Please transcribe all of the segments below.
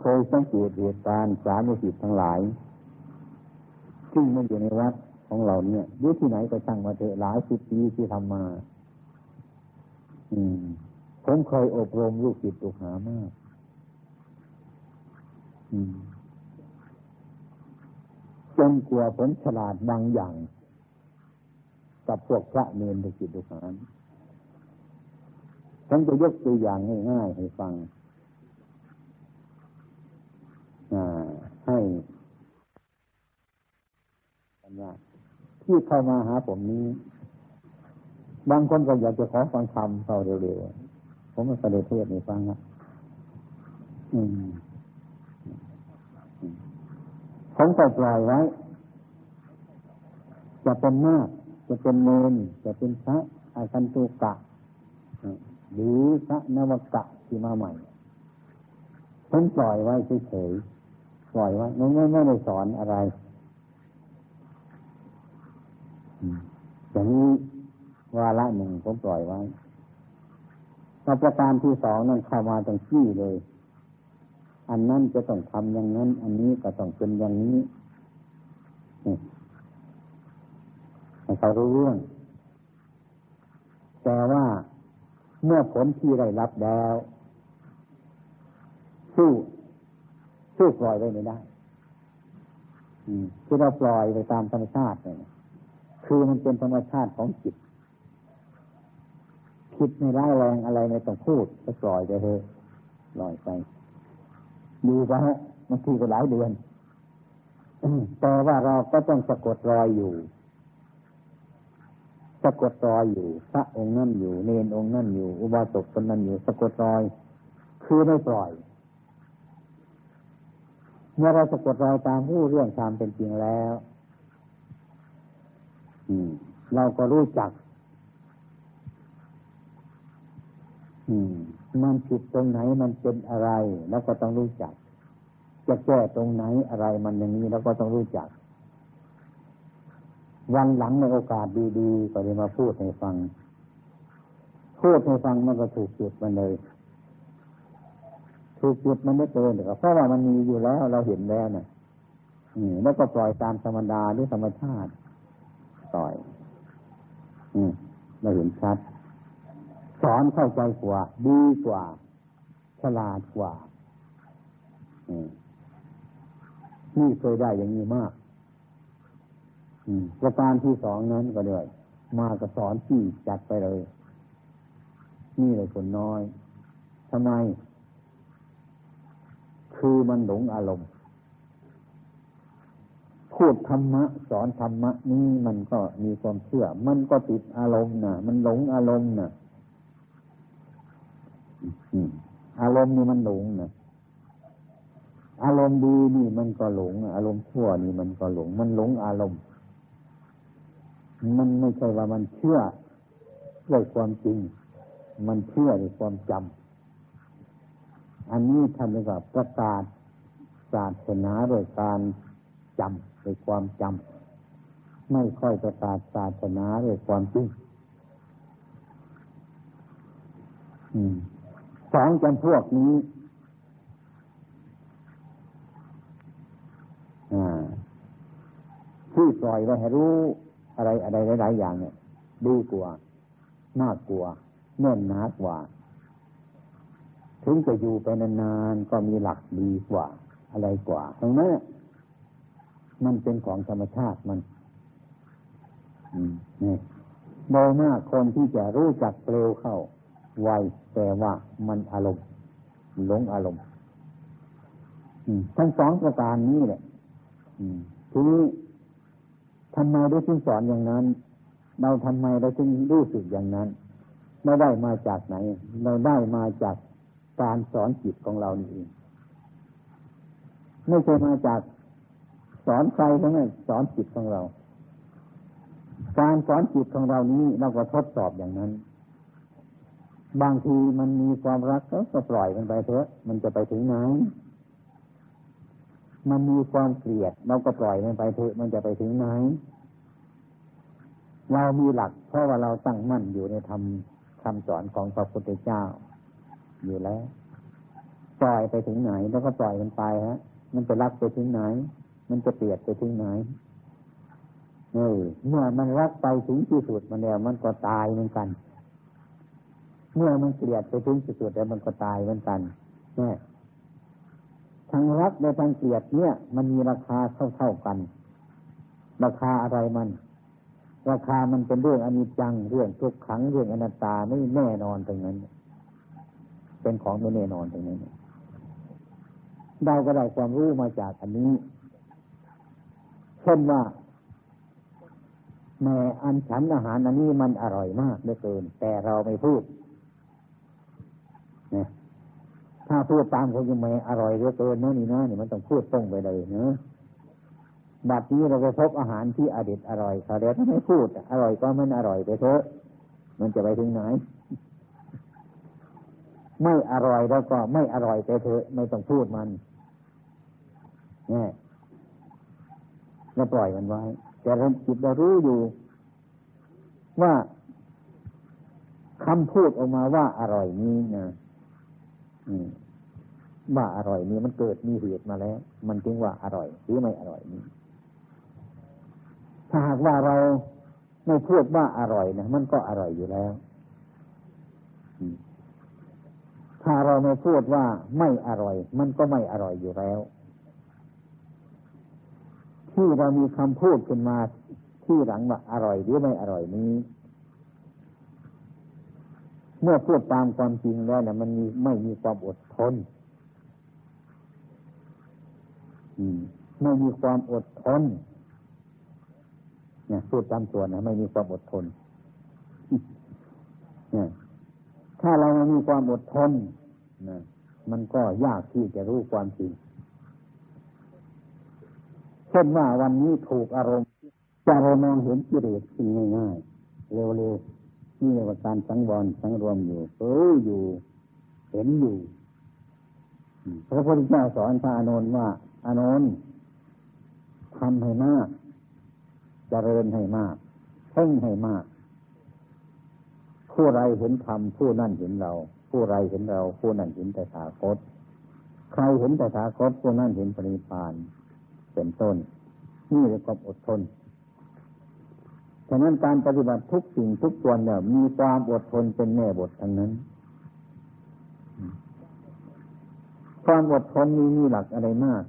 เคยสังเกตเหตุการณ์สามสิบทั้งหลาย ซึ่งมันอยู่ในวัดของเราเนี่ยอยู่ที่ไหนก็ช่างมาเถอะหลายสิบปีที่ทำมา อืม ผมเคยอบรมลูกศิษย์ลูกหามาก อืมจนกลัวผลฉลาดบางอย่าง กับพวกพระเนรลูกศิษย์ลูกหาผมจะยกตัวอย่างง่ายๆให้ฟัง ให้ว่าที่เข้ามาหาผมนี้ บางคนก็อยากจะขอฟังธรรมเขาเร็วๆ ผมมาเสด็จเทศในฟังนะผมก็ปล่อยไว้ จะเป็นนาคจะเป็นเนนจะเป็นพระอาคันตุกะ หรือพระนวกะที่มาใหม่ ผมปล่อยไว้เฉยๆ ปล่อยไว้ไม่ไม่ไม่ได้สอนอะไรอย่างนี้วาระหนึ่งผมปล่อยไว้ประการที่สองนั่นเข้ามาตรงที่เลย อันนั้นจะต้องทำอย่างนั้น อันนี้ก็ต้องเป็นอย่างนี้ให้เขารู้เรื่อง แต่ว่าเมื่อผลที่ได้รับแล้วสู้ สู้ปล่อยไว้ไม่ได้ที่เราปล่อยไปตามธรรมชาติเนี่ยคือมันเป็นธรรมชาติของจิต คิดไม่ร้ายแรงอะไรในต้องพูดก็ปล่อยไปเถอะปล่อยไปดูไปฮะมันทีก็หลายเดือนแต่ว่าเราก็ต้องสะกดรอยอยู่ สะกดรอยอยู่ พระองค์นั่นอยู่ เนนองค์นั่นอยู่ อุบาสกคนนั้นอยู่ สะกดรอย คือไม่ปล่อย เมื่อเราสะกดรอยตามผู้เรื่องตามเป็นจริงแล้วเราก็รู้จักอืมมันผิดตรงไหนมันเป็นอะไร แล้วก็ต้องรู้จัก จะแก้ตรงไหนอะไรมันอย่างนี้แล้วก็ต้องรู้จัก วันหลังในโอกาสดีๆก็เลยมาพูดให้ฟัง พูดให้ฟังมันก็ถูกจุดมันเลย ถูกจุดมันไม่เกินเดี๋ยวเพราะว่ามันมีอยู่แล้วเราเห็นแล้วนะ่ะแล้วก็ปล่อยตามธรรมดาหรือธรรมชาติต่อย อืมเราเห็นชัด สอนเข้าใจกว่า ดีกว่า ฉลาดกว่า อืมนี่เคยได้อย่างนี้มาก อืมประการที่สองนั้นก็เลยมาก็สอนที่จัดไปเลย นี่เลยคนน้อยทำไม คือมันหลงอารมณ์ พูดธรรมะ สอนธรรมะนี่มันก็มีความเชื่อ มันก็ติดอารมณ์นะมันหลงอารมณ์นะอารมณ์นี่มันหลงนะอารมณ์ดีนี่มันก็หลง อารมณ์ชั่วนี่มันก็หลง มันหลงอารมณ์ มันไม่ใช่ว่ามันเชื่อด้วยความจริง มันเชื่อด้วยความจำ อันนี้ทำให้กับประกาศศาสนาโดยการจำด้วยความจำไม่ค่อยประกาศศาสนาโดยความจริงสองจำพวกนี้ที่ปล่อยไว้ให้รู้อะไรอะไรหลาย ๆ อย่างเนี่ย ดีกว่า น่ากลัวแน่นหนากว่า ถึงจะอยู่ไปนานๆก็มีหลักดีกว่า อะไรกว่าทั้งนั้นมันเป็นของธรรมชาติมันนี่โดยมากคนที่จะรู้จักเร็วเข้า ไวแต่ว่ามันอารมณ์หลงอารมณ์ทั้งสองประการนี้แหละทีนี้ทำไมได้ถึงสอนอย่างนั้น เราทำไมเราจึงรู้สึกอย่างนั้นไม่ได้มาจากไหน เราได้มาจาก การสอนจิตของเรานี่เองไม่ใช่มาจากสอนใครทั้งนั้นสอนจิตของเรา การสอนจิตของเรานี้เราก็ทดสอบอย่างนั้น บางทีมันมีความรักก็ปล่อยมันไปเถอะ มันจะไปถึงไหนมันมีความเกลียดเราก็ปล่อยมันไปเถอะมันจะไปถึงไหนเรามีหลัก เพราะว่าเราตั้งมั่นอยู่ในธรรมคำสอนของพระพุทธเจ้า อยู่แล้ว ปล่อยไปถึงไหนแล้วก็ปล่อยมันไปฮะ มันจะรักไปถึงไหน มันจะเปลียดไปถึงไหนเออเมื่อมันรักไปถึงที่สุดมันแล้วมันก็ตายเหมือนกัน เมื่อมันเกลียดไปถึงที่สุดแล้วมันก็ตายเหมือนกันเนี่ยทั้งรักและทั้งเกลียดเนี่ย มันมีราคาเท่าเท่ากัน ราคาอะไรมัน ราคามันเป็นเรื่องอนิจจังเรื่องทุกขังเรื่องอนัตตาไม่แน่นอนตรงนั้น เป็นของไม่แน่นอนตรงนั้นได้ก็ได้ความรู้มาจากอันนี้เช่นว่าแม่อันฉันอาหารอันนี้มันอร่อยมากเหลือเกิน แต่เราไม่พูดนถ้าพูดตามคนยังไม่อร่อยเหลือเกินนะนี่นะนี่มันต้องพูดตรงไปเลยเนะบัดนี้เราไปพบอาหารที่อดิตอร่อยเขาเดี๋ยวถ้าไม่พูด อร่อยก็มันอร่อยไปเถอะ มันจะไปถึงไหน ไม่อร่อยแล้วก็ไม่อร่อยไปเถอะไม่ต้องพูดมันเนี่ยแล้วปล่อยมันไว้ แต่เราจิตเรารู้อยู่ ว่าคำพูดออกมาว่าอร่อยนี้นะว่าอร่อยนี้มันเกิดมีเหตุมาแล้ว มันจึงว่าอร่อยหรือไม่อร่อยนี้ ถ้าหากว่าเราไม่พูดว่าอร่อยนะมันก็อร่อยอยู่แล้ว ถ้าเราไม่พูดว่าไม่อร่อย มันก็ไม่อร่อยอยู่แล้ว ที่เรามีคำพูดขึ้นมาที่หลังว่าอร่อยหรือไม่อร่อยนี้ เมื่อพูดตามความจริงแล้วนะมันมีไม่มีความอดทนไม่มีความอดทนเนี่ยพูดตามส่วนะไม่มีความอดทนเนี่ย ถ้าเราไม่มีความอดทนนะมันก็ยากที่จะรู้ความจริงเช่นว่าวันนี้ถูกอารมณ์จะเรามองเห็นกิเลสขึ้นง่ายๆเร็วๆนี่เรียกว่าการสังวรสังรวมอยู่เอออยู่ เห็นอยู่พระพุทธเจ้าสอนพระอานนท์ว่า อานนท์ทำให้มากจเจริญให้มากเพ่งให้มาก ผู้ไรเห็นธรรมผู้นั่นเห็นเรา ผู้ไรเห็นเรา ผู้นั่นเห็นแต่ถาคต ใครเห็นแต่ถาคตผู้นั่นเห็นปริพานเป็นต้น นี่เรียกว่าอดทนฉะนั้นการปฏิบัติทุกสิ่งทุกส่วนเนี่ยมีความอดทนเป็นแม่บททั้งนั้น ความอดทนนี้มีหลักอะไรมาก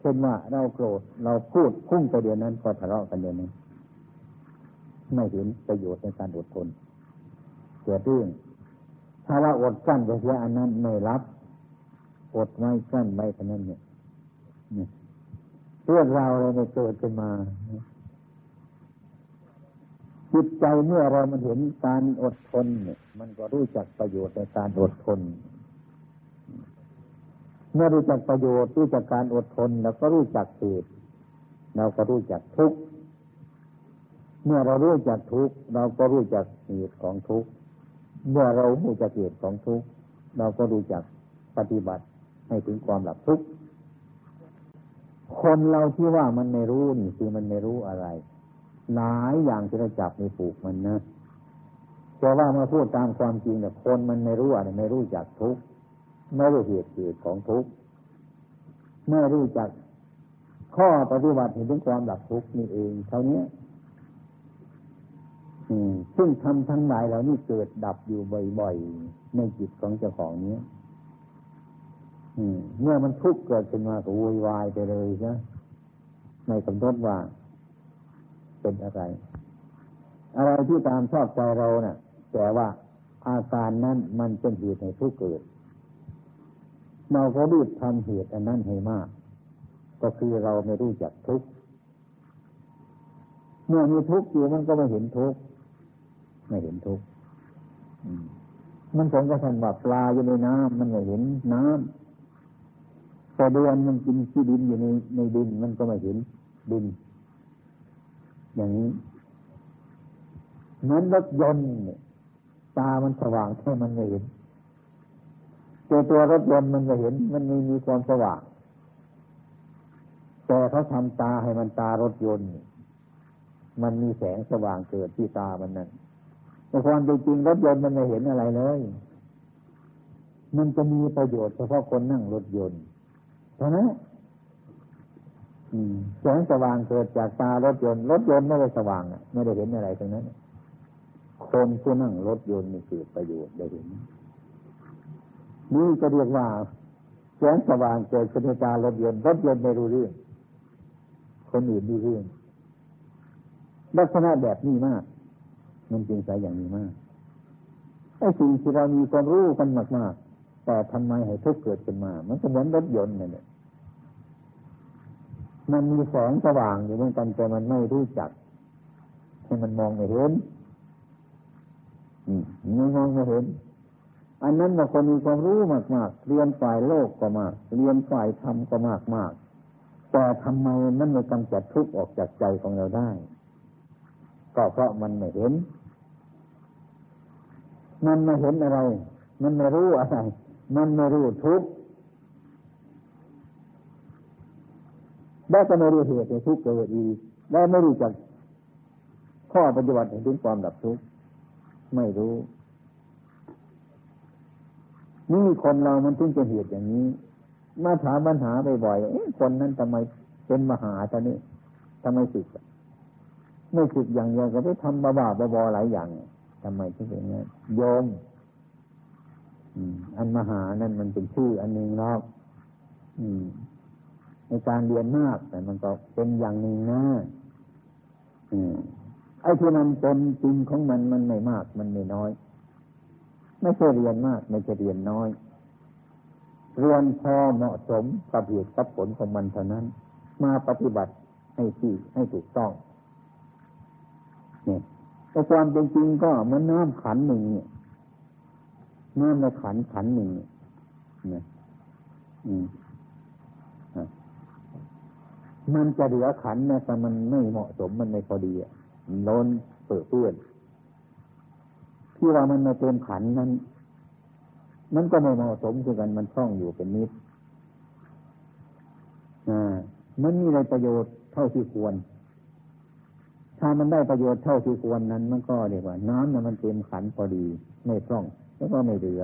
เช่นว่าเราโกรธเราพูดพุ่งไปเดียวนั้นก็ทะเลาะกันเดียวนั้น ไม่เห็นประโยชน์ในการอดทน เกิดเรื่องถ้าว่าอดกั้นจะเสียอันนั้นไม่รับ อดไว้กั้นไว้เท่านั้นเนี่ยเรื่องราวอะไรไม่เกิดขึ้นมาจิตใจเมื่อเรามันเห็นการอดทนเนี่ย มันก็รู้จักประโยชน์ในการอดทน เมื่อรู้จักประโยชน์รู้จักการอดทนแล้วก็รู้จักเหตุเราก็รู้จักทุกข์เมื่อเรารู้จักทุกข์เราก็รู้จักเหตุของทุกข์ เมื่อเรารู้จักเหตุของทุกข์เราก็รู้จักปฏิบัติให้ถึงความหลับทุกข์คนเราที่ว่ามันไม่รู้นี่คือมันไม่รู้อะไร หลายอย่างที่เราจับในปลูกมันนะแต่ว่ามาพูดตามความจริงแต่คนมันไม่รู้อะไรไม่รู้จักทุกไม่รู้เหตุเกิดของทุกไม่รู้จักข้อปฏิบัติถึงความดับทุกนี่เองเท่านี้ ซึ่งทำทั้งหลายเหล่านี้เกิดดับอยู่บ่อยๆ ในจิตของเจ้าของเนี้ยเมื่อมันทุกข์เกิดขึ้นมาก็วุ่นวายไปเลยนะไม่กำหนดว่า เป็นอะไร อะไรที่ตามชอบใจเราเนะ่ะ แต่ว่าอาการนั้นมันเป็นเหตุให้ทุกข์เกิด เราก็รีบทำเหตุอันนั้นให้มาก ก็คือเราไม่รู้จักทุกข์เมื่อมีทุกข์อยู่มันก็ไม่เห็นทุกข์ ไม่เห็นทุกข์มันผมก็ทันว่าปลาอยู่ในน้ำมันไม่เห็นน้ำแต่เดือนมันกินที่ดินอยู่ในในดิน มันก็ไม่เห็นดิน อย่างนี้นั้นรถยนต์ตามันสว่างแค่มันไม่เห็นตัวตัวรถยนต์มันก็เห็น มันไม่มีความสว่าง แต่เขาทำตาให้มันตารถยนต์ มันมีแสงสว่างเกิดที่ตามันนั่น แต่ความจริงรถยนต์มันไม่เห็นอะไรเลย มันจะมีประโยชน์เฉพาะคนนั่งรถยนต์เท่านั้นแสงสว่างเกิดจากตารถยนต์รถยนต์ไม่ได้สว่างไม่ได้เห็นอะไรตรงนั้นคนผู้นั่งรถยนต์มีเกิดประโยชน์ได้เห็นนี่จะเรียกว่าแสงสว่างเกิดจากตารถยนต์รถยนต์ไม่รู้เรื่องคนอื่นรู้เรื่องลักษณะแบบนี้มาก มันจริงใจอย่างนี้มากไอ้สิ่งที่เรามีความรู้กันมากๆแต่ทำไมให้ทุกข์เกิดขึ้นมา มันก็เหมือนรถยนต์นั่นแหละมันมีแสงสว่างอยู่เหมือนกันแต่มันไม่รู้จักให้มันมองไม่เห็นมันมองไม่เห็น อันนั้นบางคนมีความรู้มากๆเรียนฝ่ายโลกก็มาก เรียนฝ่ายธรรมก็มากมากแต่ทำไมมันไม่กำจัดทุกข์ออกจากใจของเราได้ ก็เพราะมันไม่เห็น มันไม่เห็นอะไร มันไม่รู้อะไร มันไม่รู้ทุกข์ได้ก็ไม่รู้เหตุในทุกข์เกิดอีกได้ไม่รู้จักข้อปฏิบัติถึงความดับทุกข์ไม่รู้นี่คนเรามันถึงจะเหตุอย่างนี้ มาถามปัญหาบ่อยๆคนนั้นทำไมเป็นมหาตอนนี้ทำไมสึก ไม่สึกอย่างเดียวก็ไปทำบ้าบาบอหลายอย่างทำไมถึงเป็นอย่างนี้โยมอันมหานั่นมันเป็นชื่ออันหนึ่งเนาะในการเรียนมาก แต่มันก็เป็นอย่างหนึ่งนะไอ้ที่มันเป็นจริงของมันมันไม่มาก มันไม่น้อย ไม่ใช่เรียนมาก ไม่ใช่เรียนน้อย เรียนพอเหมาะสมกับเหตุกับผลของมันเท่านั้น มาปฏิบัติให้ที่ให้ถูกต้อง เนี่ยแต่ความเป็นจริงก็มันน้ำขันหนึ่งเนี่ยน้ำในขันขันหนึ่งเนี่ยอืมมันจะเหลือขันนะแต่มันไม่เหมาะสมมันไม่พอดีอะล้นเปื้อเปื้อนที่ว่ามันมาเต็มขันนั้น มันก็ไม่เหมาะสมคือกันมันคล่องอยู่เป็นนิดอ่ามันมีอะไรประโยชน์เท่าที่ควร ถ้ามันได้ประโยชน์เท่าที่ควรนั้น มันก็เรียกว่า น้ำนี่ยมันเต็มขันพอดี ไม่คล่องแล้วก็ไม่เหลือ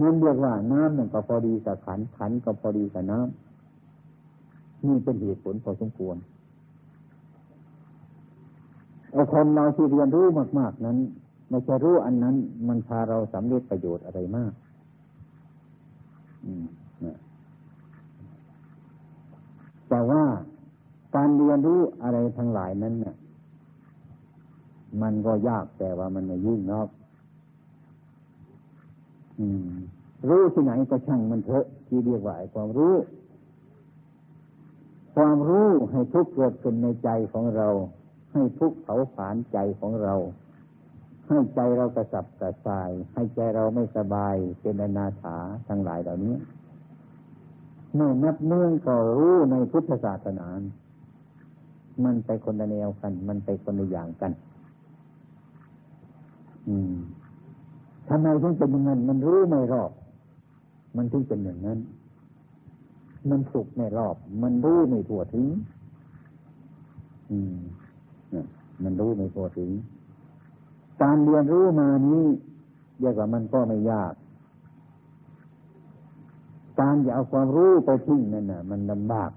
มันเรียกว่าน้ำมันก็พอดีกับขันขันก็พอดีกับน้ำนี่เป็นเหตุผลพอสมควรไอ้คนเราที่เรียนรู้มาก ๆ นั้นไม่ใช่รู้อันนั้น มันพาเราสำเร็จประโยชน์อะไรมาก แต่ว่าการ เรียนรู้อะไรทั้งหลายนั้นเนี่ยมันก็ยากแต่ว่ามันไม่ยุ่งนอกรู้ที่ไหนก็ช่างมันเถอะ ที่เรียกว่าความรู้ ความรู้ให้ทุกเกิดขึ้นในใจของเรา ให้ทุกเผาผลาญใจของเรา ให้ใจเรากระสับกระส่าย ให้ใจเราไม่สบายเป็นอนาถาทั้งหลายเหล่านี้เมื่อนับเนื่องก็รู้ในพุทธศาสนา มันไปคนละแนวกัน มันไปคนละอย่างกัน อืมทำไมถึงเป็นอย่างนั้น มันรู้ไม่รอบ มันถึงเป็นอย่างนั้น มันสุกในรอบ มันรู้ในทั่วถึง อืมมันรู้ในทั่วถึง การเรียนรู้มานี้เรียกว่ามันก็ไม่ยาก การจะเอาความรู้ไปทิ้งนั่นน่ะ มันลำบาก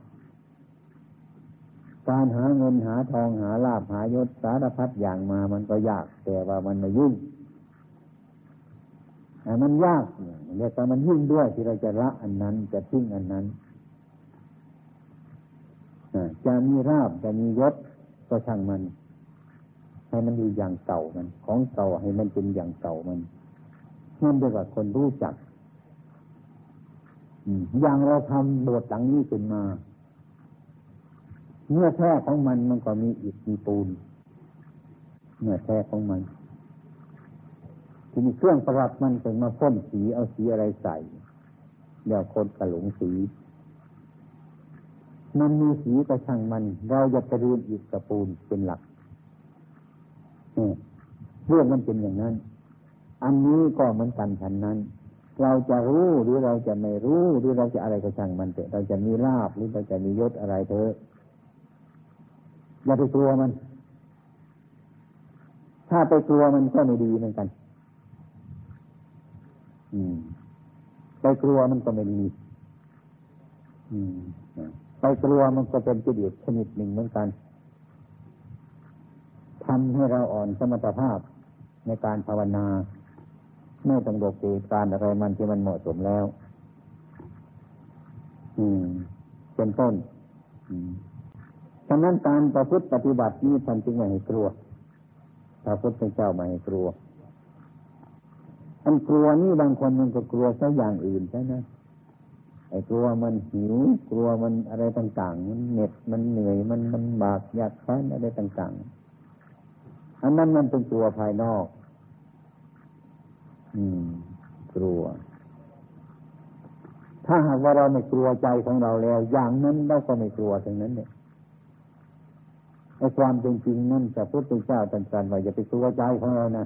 การหาเงินหาทองหาลาภหายศสารพัดอย่างมามันก็ยาก แต่ว่ามันไม่ยุ่งมันยากเนี่ยแต่มันยิ่งด้วยที่เราจะละอันนั้นจะทิ้งอันนั้นจะมีราบจะมียศก็ช่างมัน ให้มันอยู่อย่างเก่ามัน ของเก่าให้มันเป็นอย่างเก่ามันนั่นเรียกว่าคนรู้จักอย่างเราทำบทหลังนี้ขึ้นมา เมื่อแท้ของมันมันก็มีอิฐมีปูนเมื่อแท้ของมันที่มีเครื่องประดับมันเป็นมาพ่นสีเอาสีอะไรใส่เดี๋ยวคนกระหลงสี มันมีสีกระช่างมัน เราจะไปรียนอิฐกระปูนเป็นหลักเรื่องมันเป็นอย่างนั้น อันนี้ก็เหมือนกันฉันนั้น เราจะรู้หรือเราจะไม่รู้หรือเราจะอะไรกระช่างมันเถอะเราจะมีลาบหรือเราจะมียศอะไรเถอะ อย่าไปกลัวมัน ถ้าไปกลัวมันก็ไม่ดีเหมือนกัน อืม ไปกลัวมันก็ไม่ดี อืมไปกลัวมันก็เป็นกิเลสชนิดหนึ่งเหมือนกันทำให้เราอ่อนสมรรถภาพในการภาวนาไม่ต้องบอกเหตุการอะไรมันที่มันเหมาะสมแล้ว อืม เป็นต้น อืม ฉะนั้นการประพฤติปฏิบัตินี้ท่านจึงไม่ให้กลัวพระพุทธเจ้าไม่ให้กลัวอันกลัวนี่บางคนมันก็กลัวซะอย่างอื่นใช่ไหมไอ้กลัวมันหิว กลัวมันอะไรต่างๆ มันเหน็ดมันเหนื่อยมันมันบากอยากแค้นอะไรต่างๆ อันนั้นมันเป็นกลัวภายนอก อืม กลัว ถ้าหากว่าเราไม่กลัวใจของเราแล้ว อย่างนั้นเราก็ไม่กลัวทั้งนั้นเนี่ย ไอ้ความเป็นจริงนั่นจะพุทธเจ้าตรัสว่าอย่าไปกลัวใจของเรานะ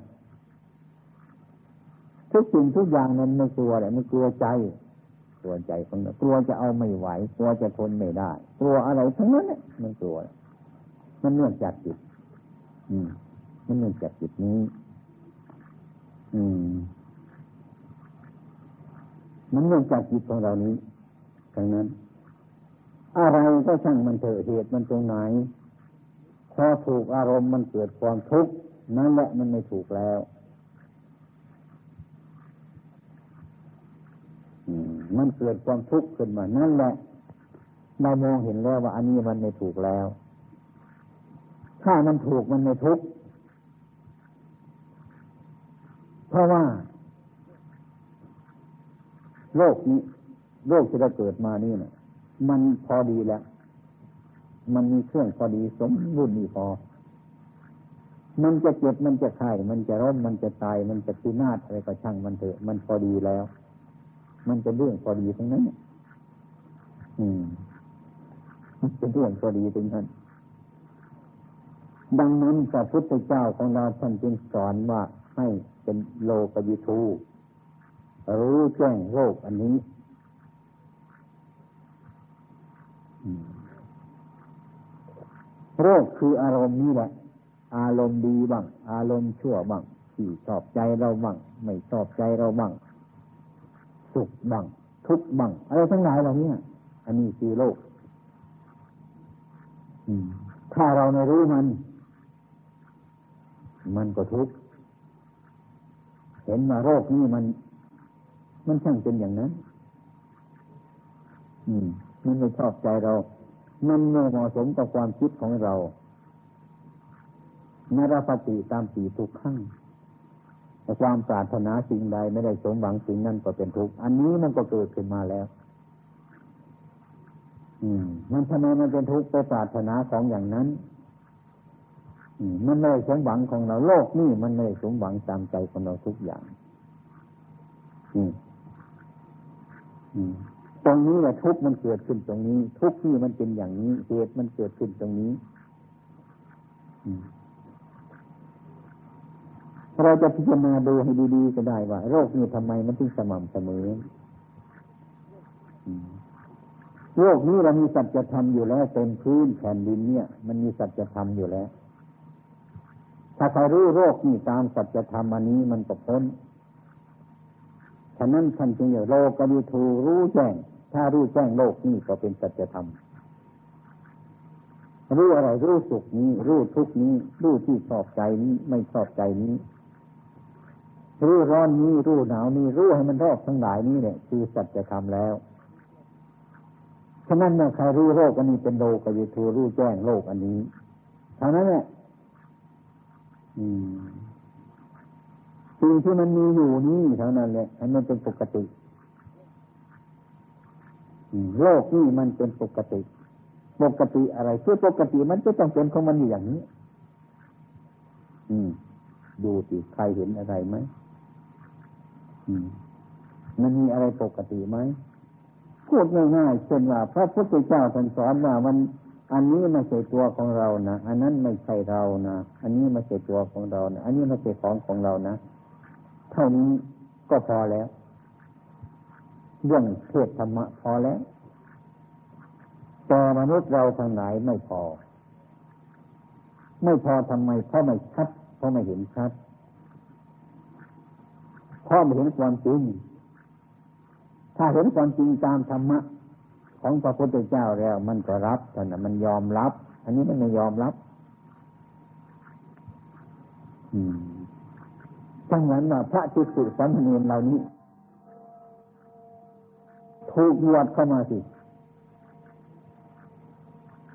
ทุกสิ่งทุกอย่างนั้นไม่กลัวแหละไม่กลัวใจกลัวใจของเรากลัวจะเอาไม่ไหวกลัวจะทนไม่ได้ กลัวอะไรทั้งนั้นเนี่ยมันกลัวมันเนื่องจากจิต อืม มันเนื่องจากจิตนี้ อืม มันเนื่องจากจิตของเรานี้ดังนั้น อะไรก็ช่างมันเถอะเหตุมันตรงไหน อถูกอารมณ์มันเกิดความทุกข์นั่นแหละมันไม่ถูกแล้วมันเกิดความทุกข์ขึ้นมา นั่นแหละเรามองเห็นแล้วว่า อันนี้มันไม่ถูกแล้ว ถ้ามันถูกมันไม่ทุกข์เพราะว่า โลกนี้ โลกที่เราเกิดมานี่เนี่ยมันพอดีแล้ว มันมีเครื่องพอดีสมบูรณ์ดีพอ มันจะเจ็บมันจะไข้มันจะร้อนมันจะตาย มันจะพินาศอะไรก็ช่างมันเถอะ มันพอดีแล้ว มันเป็นเรื่องพอดีทั้งนั้นอืมมันเป็นเรื่องพอดีทั้งนั้นดังนั้นพระพุทธเจ้าของเราท่านจึงสอนว่าให้เป็นโลกยิทูรู้แจ้งโลกอันนี้ โรคคืออารมณ์นี้แหละ อารมณ์ดีบ้าง อารมณ์ชั่วบ้างที่ชอบใจเราบ้างไม่ชอบใจเราบ้างสุขบ้างทุกข์บ้างอะไรทั้งหลายเหล่านี้อันนี้คือโลกถ้าเราไม่รู้มัน มันก็ทุกข์เห็นมาโรคนี้มัน มันช่างเป็นอย่างนั้น อืม มันไม่ชอบใจเรา มันไม่เหมาะสมกับความคิดของเรานรปฏิตามสีทุกขั้งแต่ความปรารถนาสิ่งใดไม่ได้สมหวังสิ่งนั้นก็เป็นทุกข์อันนี้มันก็เกิดขึ้นมาแล้ว อืม มันทำไมมันเป็นทุกข์ไปปรารถนาของอย่างนั้นอืมมันไม่สมหวังของเราโลกนี่มันไม่สมหวังตามใจของเราทุกอย่าง อืม อืม ตรงนี้แหละทุกมันเกิดขึ้นตรงนี้ ทุกที่มันเป็นอย่างนี้เหตุมันเกิดขึ้นตรงนี้เราจะพิจารณาดูให้ดีๆก็ได้ว่า โรคนี้ทำไมมันถึงสม่ำเสมอโรคนี้เรามีสัจธรรมอยู่แล้วเต็มพื้นแผ่นดินเนี่ย มันมีสัจธรรมอยู่แล้ว ถ้าใครรู้โรคนี้ตามสัจธรรมอันนี้มันก็พ้น ฉะนั้นท่านจึงอย่าโลกกดีทูรู้แจ้ง ถ้ารู้แจ้งโลกนี้ก็เป็นสัจธรรมรู้อะไรรู้สุขนี้ รู้ทุกนี้ รู้ที่ชอบใจนี้ไม่ชอบใจนี้ รู้ร้อนนี้ รู้หนาวนี้ รู้ให้มันรอบทั้งหลายนี้เนี่ยคือสัจธรรมแล้วฉะนั้นเนี่ยใครรู้โลกอันนี้เป็นโลกยิทูรู้แจ้งโลกอันนี้เท่านั้นเนี่ย สิ่งที่มันมีอยู่นี้เท่านั้นแหละอันนั้นเป็นปกติโลกนี่มันเป็นปกติ ปกติอะไรคือปกติมันก็ต้องเป็นของมันอย่างนี้ อืม ดูสิใครเห็นอะไรไหมมันมีอะไรปกติไหมพูดง่ายๆเช่นว่า พระพุทธเจ้าท่านสอนว่ามัน อันนี้ไม่ใช่ตัวของเรานะอันนั้นไม่ใช่เรานะอันนี้ไม่ใช่ตัวของเรานะอันนี้ไม่ใช่ของของเรานะ เท่านี้ก็พอแล้ว เรื่องเทศธรรมะพอแล้ว แต่มนุษย์เราทางไหนไม่พอ ไม่พอทำไมเพราะไม่ชัดเพราะไม่เห็นชัดเพราะไม่เห็นความจริงถ้าเห็นความจริงตามธรรมะของพระพุทธเจ้าแล้ว มันก็รับแต่นั้นมันยอมรับ อันนี้มันไม่ยอมรับ อืม จังนั้นว่าพระจิตสุสัมเนียนเหล่านี้ ถูกบวชเข้ามาสิ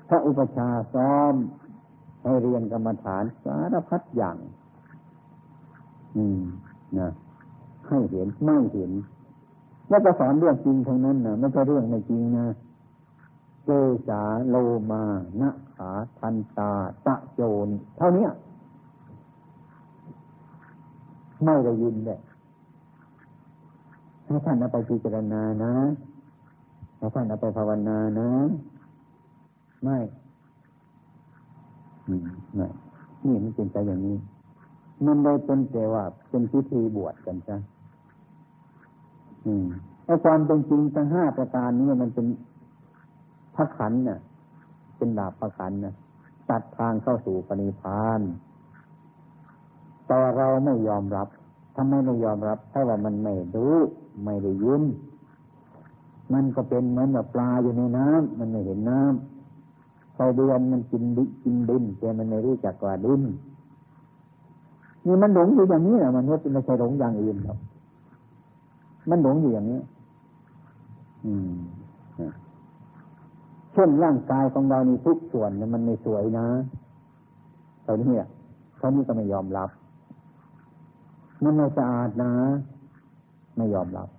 พระอุปชาซ้อมให้เรียนกรรมฐานสารพัดอย่าง อืมนะให้เห็นไม่เห็นแล้วก็สอนเรื่องจริงทั้งนั้นนะไม่ใช่เรื่องไม่จริงนะเจสาโลมานะขาทันตาตะโจนเท่านี้ ไม่ได้ยินเลยให้ท่านเอาไปพิจารณานะให้ท่านเอาไปภาวนานะ ไม่ไม่นี่มันเป็นไปอย่างนี้ มันได้เป็นแต่ว่าเป็นพิธีบวชกันใช่อืมไอ้ความเป็นจริงทั้งห้าประการนี้มันเป็นพระขันเนี่ยเป็นดาบพระขันนะตัดทางเข้าสู่ปณิพาน แต่เราไม่ยอมรับทำไมไม่ยอมรับ เพราะว่ามันไม่รู้ไม่ได้ยินมันก็เป็นเหมือนแบบปลาอยู่ในน้ำมันไม่เห็นน้ำไฟเดือนมันกินดิกินดินแต่มันไม่รู้จักว่าดินนี่มันหลงอยู่อย่างนี้แหละมันไม่ใช่หลงอย่างอื่นหรอกมันหลงอยู่อย่างนี้ อืมเช่นร่างกายของเรานี่ทุกส่วนเนี่ยมันไม่สวยนะตอนนี้เขานี่ก็ไม่ยอมรับ มันไม่สะอาดนะ ไม่ยอมรับ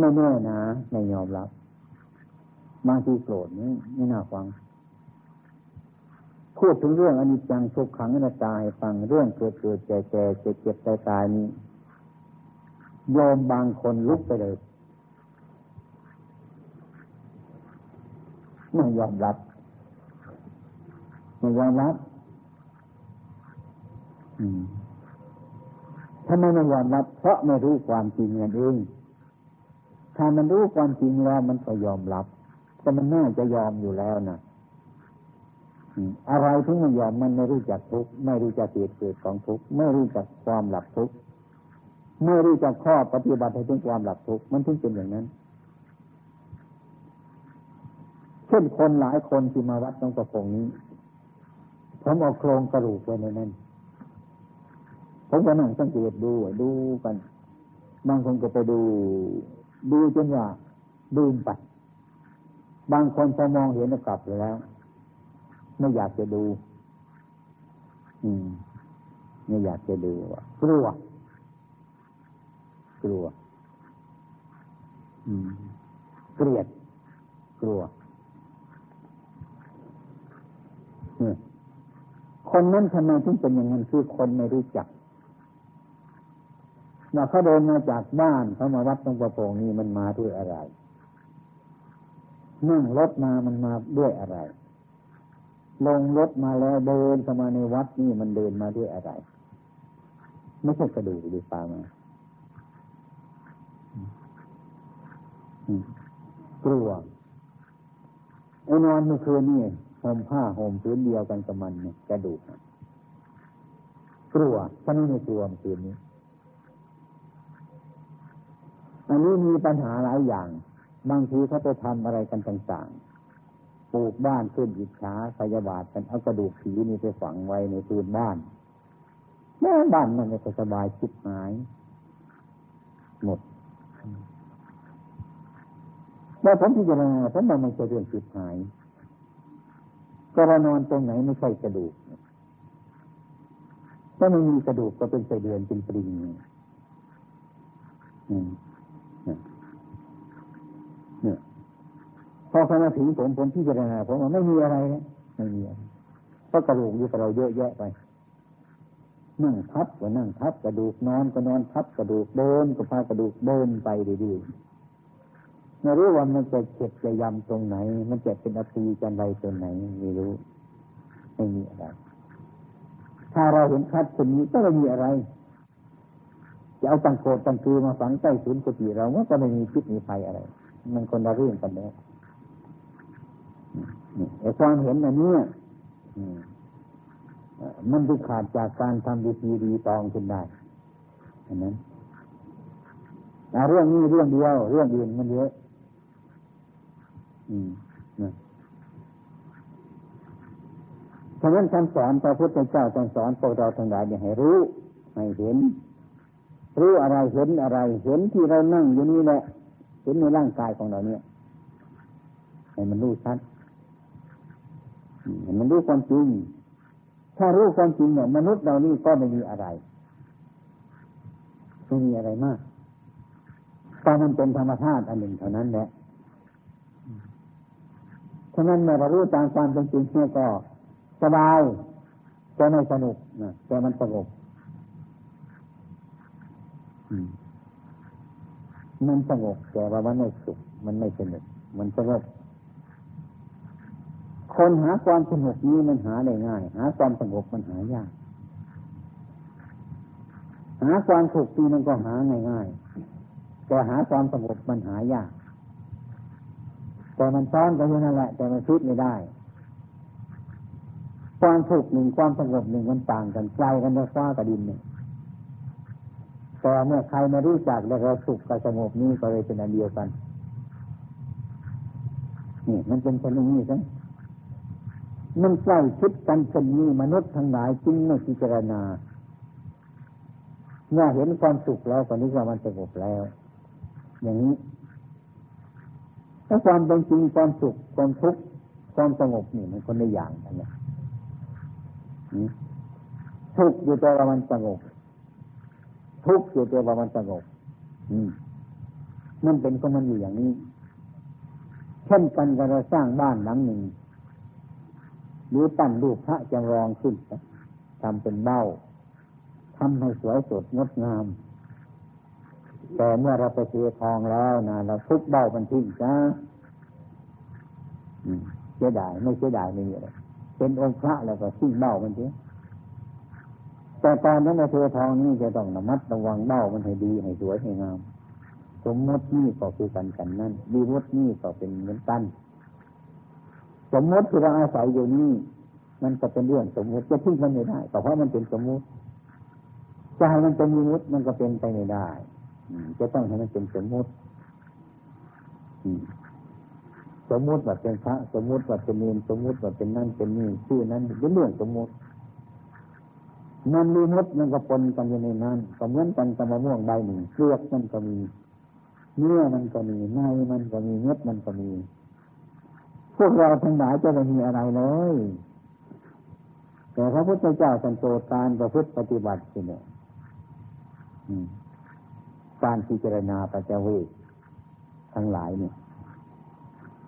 ไม่แน่นะไม่ยอมรับบางทีโกรธนี่ไม่น่าฟัง พูดถึงเรื่องอนิจจังทุกขังอนัตตาให้ฟังเรื่องเกิดเกิดแก่แก่เจ็บเจ็บตายตายนี้โยมบางคนลุกไปเลยไม่ยอมรับไม่ยอมรับ อืม ทำไมไม่ยอมรับ เพราะไม่รู้ความจริงนั่นเอง ถ้ามันรู้ความจริงแล้วมันก็ยอมรับแต่มันน่าจะยอมอยู่แล้วนะอะไรที่ไม่ยอมมันไม่รู้จักทุกข์ไม่รู้จักเหตุเกิดของทุกข์ไม่รู้จักความหลับทุกข์ไม่รู้จักข้อปฏิบัติให้ถึงความหลับทุกข์มันถึงเป็นอย่างนั้น เช่นคนหลายคนที่มาวัดตรงประพงนี้ผมเอาโครงกระดูกไว้ในนั้น ผมก็นั่งสังเกตดูดูกันบางคนก็ไปดู ดูจนว่าดูไปบางคนพอมองเห็นกลับแล้ว ไม่อยากจะดู อืม ไม่อยากจะดูกลัวกลัวเกลียด กลัวคนนั้นทำไมถึงเป็นอย่างนั้นคือคนไม่รู้จัก ว่าเขาเดินมาจากบ้านเขามาวัดตรงประโปงนี่มันมาด้วยอะไรนั่งรถมามันมาด้วยอะไร ลงรถมาแล้วเดินเข้ามาในวัดนี่มันเดินมาด้วยอะไร ไม่ใช่กระดูกหรือปลามา กลัวไอ้นอนเมื่อคืนนี่ห่มผ้าห่มพื้นเดียวกันกับมันเนี่ยกระดูกกลัวฉันไม่กลัวเมื่อคืนนี้ อันนี้มีปัญหาหลายอย่าง บางทีเขาไปทำอะไรกันต่างๆ ปลูกบ้านขึ้นอิจฉาพยาบาทกันเอากระดูกผีนี่ไปฝังไว้ในพื้นบ้านแม่บ้านมันจะสบายชิบหาย หมดแล้วผมพิจารณาผมว่ามันจะเรื่องจิตหายก็รานอนตรงไหนไม่ใช่กระดูกถ้าไม่มีกระดูกก็เป็นไสเดือนเป็นปริงเนี่ย พอเขามาถึงผมผมพิจารณาผมว่าไม่มีอะไรไม่มีอะไรเพราะกระดูกอยู่กับเราเยอะแยะไปนั่งทับก็นั่งทับกระดูกนอนก็นอนทับกระดูกเดินก็พากระดูกเดินไปดีๆไม่รู้ว่ามันจะเจ็บจะยำตรงไหน มันจะเป็นอภีจันไรตรงไหนไม่รู้ไม่มีอะไรถ้าเราเห็นคัดคนนี้ก็ไม่มีอะไรจะเอาตังโกดตังคือมาฝังใต้ศูนย์กุฏิเราก็ไม่มีพิษมีภัยอะไร มันคนละเรื่องกันแล้ว ไอ้ความเห็นอันนี้มันจะขาดจากการทำดีดีตองขึ้นได้อันนั้นเรื่องนี้เรื่องเดียว เรื่องอื่นมันเยอะฉะนั้นคำสอนพระพุทธเจ้าท่านสอนพวกเราทั้งหลายอย่าให้รู้ให้เห็น รู้อะไรเห็นอะไร เห็นที่เรานั่งอยู่นี่แหละเห็นในร่างกายของเราเนี่ยให้มันรู้ชัด มันรู้ความจริง ถ้ารู้ความจริงเนี่ยมนุษย์เรานี่ก็ไม่มีอะไรไม่มีอะไรมากแต่มันเป็นธรรมชาติอันหนึ่งเท่านั้นแหละฉะนั้นเมื่อเรารู้ตามความเป็นจริงเนี่ยก็สบายแต่ไม่สนุกนะแต่มันสงบมันสงบแต่ว่ามันไม่สุข มันไม่สนุก มันสงบ คนหาความสงบนี้มันหาได้ง่าย หาความสงบมันหายาก หาความสุขนี้มันก็หาง่ายๆแต่หาความสงบมันหายาก แต่มันซ้อนกันอยู่นั่นแหละ แต่มันคิดไม่ได้ ความสุขหนึ่งความสงบหนึ่งมันต่างกันไกลกันจากฟ้ากับดินเนี่ยแต่เมื่อใครมารู้จักแล้วเราสุขกับสงบนี้ก็เลยเป็นอันเดียวกันนี่มันเป็นคนนี้ใช่ไหม มันใกล้ชิดกันเช่นนี้มนุษย์ทั้งหลายจึงไม่พิจารณาเมื่อเห็นความสุขแล้วก็นึกว่ามันสงบแล้ว อย่างนี้ถ้าความเป็นจริงความสุขความทุกข์ความสงบนี่มันคนละอย่างกันเลยทุกข์อยู่แต่ว่ามันสงบทุกข์อยู่แต่ว่ามันสงบมันเป็นของมันอยู่อย่างนี้ เช่นกันกับเราสร้างบ้านหลังหนึ่ง หรือตั้งรูปพระจำลองขึ้นทำเป็นเบ้าทำให้สวยสดงดงาม แต่เมื่อเราไปเททองแล้วนะเราทุบเบ้ามันทิ้งจ้าเสียดายไม่เสียดายไม่มีอะไรเป็นองค์พระแล้วก็ทิ้งเบ้ามันทิ้งแต่ตอนนั้นในเททองนี้จะต้องระมัดระวังเบ้ามันให้ดีให้สวยให้งามสมมตินี่ก็คือกันกันนั่นดีมดนี่ก็เป็นเหมือนกัน สมมติที่เราอาศัยอยู่นี่มันก็เป็นเรื่องสมมติจะทิ้งมันไม่ได้แต่เพราะมันเป็นสมมติจะให้มันเป็นมีมุติมันก็เป็นไปไม่ได้จะต้องให้มันเป็นสมมติสมมติว่าเป็นพระสมมติว่าเป็นเนรสมมติว่าเป็นนั่นเป็นนี่ชื่อนั้นเป็นเรื่องสมมติมันมีมุดมันก็ปนกันอยู่ในนั้นก็เหมือนกันกับมะม่วงใบหนึ่งเปลือกมันก็มีเนื้อมันก็มีในมันก็มีเม็ดมันก็มี พวกเราทั้งหลายจะไม่มีอะไรเลย แต่พระพุทธเจ้าสันโตการประพฤติปฏิบัติเนี่ยการพิจารณาปัจเจเวกทั้งหลายเนี่ย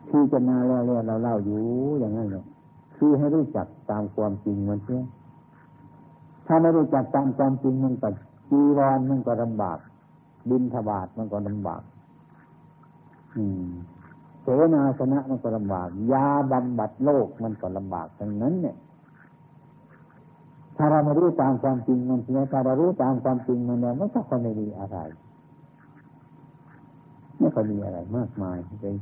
พิจารณาแล้วเราเล่าอยู่อย่างนั้นเลยคือให้รู้จักตามความจริงมันเชื่อถ้าไม่รู้จักตามความจริงมันก็จีวรมันก็ลำบาก บินทบาทมันก็ลำบาก อืม เสนาสนะมันก็ลำบาก ยาบำบัดโรคมันก็ลำบากทั้งนั้น เนี่ย ถ้าเราไม่รู้ตามความจริงมันเสียถ้าเรารู้ตามความจริงมันเนี่ยมันก็คงไม่มีอะไรไม่ค่อยมีอะไรมากมายเลย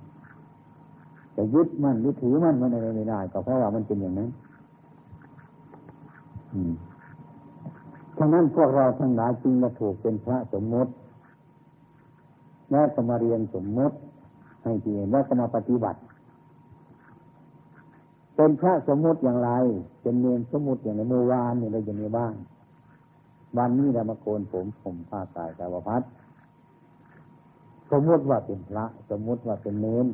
จะยึดมันหรือถือมันมันอะไรไม่ได้ ก็เพราะว่ามันเป็นอย่างนั้นฉะนั้นพวกเราทั้งหลายจึงมาถูกเป็นพระสมมติ แล้วก็มาเรียนสมมติ ให้ดีแล้วก็มาปฏิบัติ เป็นพระสมมติอย่างไร เป็นเนรสมมติอย่างในเมื่อวานนี่เราอย่างนี้บ้างวันนี้เรามาโกนผมผมผ้ากายกาวพัดสมมติว่าเป็นพระ สมมติว่าเป็นเนร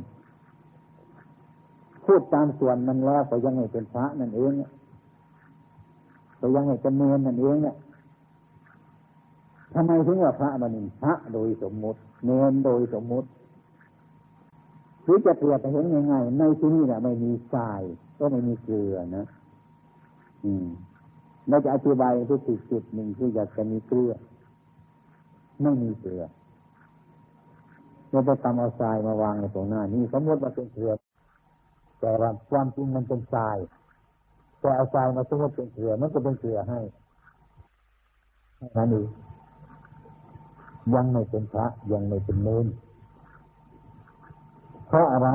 พูดตามส่วนมันแล้วก็ยังไงเป็นพระนั่นเองก็ยังไงเป็นเนรนั่นเองเนี่ยทำไมถึงว่าพระบันินพระโดยสมมติ เนรโดยสมมติ รือจะเปรียบเห็นง่ายๆในที่นี้แหละไม่มีทราย ก็ไม่มีเกลือนะ อืมเราจะอธิบายทุกจุดหนึ่งคืออยากจะมีเกลือ ไม่มีเกลือเราไปทำเอาทรายมาวางในตรงหน้านี่สมมติว่าเป็นเกลือแต่ว่าความจริงมันเป็นทรายแต่เอาทรายมาสมมติเป็นเกลือมันก็เป็นเกลือให้นั่นเองยังไม่เป็นพระยังไม่เป็นเนร เพราะอะไร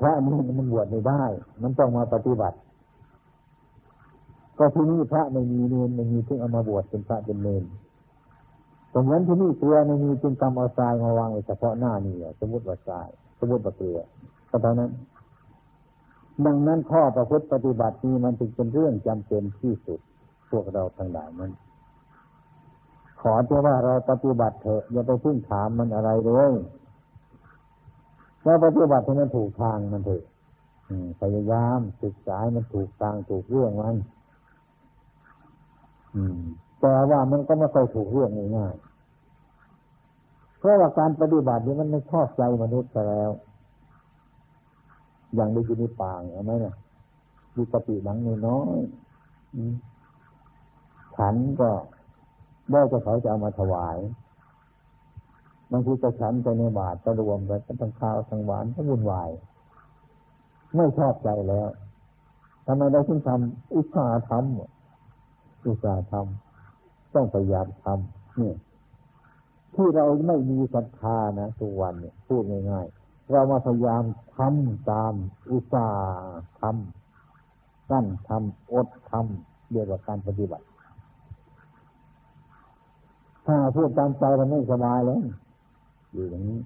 พระนี้มันบวชไม่ได้ มันต้องมาปฏิบัติ ก็ที่นี่พระไม่มีเนรไม่มีที่เอามาบวชเป็นพระเป็นเนรสสมมติที่นี่เกลือไม่มีจึงกำเอาทรายมาวางเฉพาะหน้านี่สมมติว่าทราย สมมติว่าเกลือก็เท่านั้น ดังนั้นข้อประพฤติปฏิบัตินี้มันจึงเป็นเรื่องจำเป็นที่สุด พวกเราทั้งหลายนั้นขอเท่ว่าเราปฏิบัติเถอะอย่าไปพึ่งถามมันอะไรเลย เราปฏิบัติให้มันถูกทางมันเถอะพยายามศึกษาให้มันถูกทางถูกเรื่องมันแต่ว่ามันก็ไม่ค่อยถูกเรื่องง่ายเพราะว่าการปฏิบัตินี้มันไม่ชอบใจมนุษย์แล้ว อย่างได้ยินในป่างเอาไหมเนี่ยดูปฏิหนังน้อยฉันก็ได้จะเขาจะเอามาถวาย บางทีจะฉันไปในบาตรจะรวมกันทั้งข้าวทั้งหวานทั้งวุ่นวายไม่ชอบใจแล้วทำไมเราถึงทำอุตสาห์ทำอุตสาห์ทำต้องพยายามทำเนี่ยที่เราไม่มีศรัทธานะทุกวันเนี่ยพูดง่ายๆเรามาพยายามทำตามอุตสาห์ทำกั้นทำอดทำเรียกว่าการปฏิบัติ ถ้าพูดตามใจเราไม่สบายเลย อยู่อย่างนี้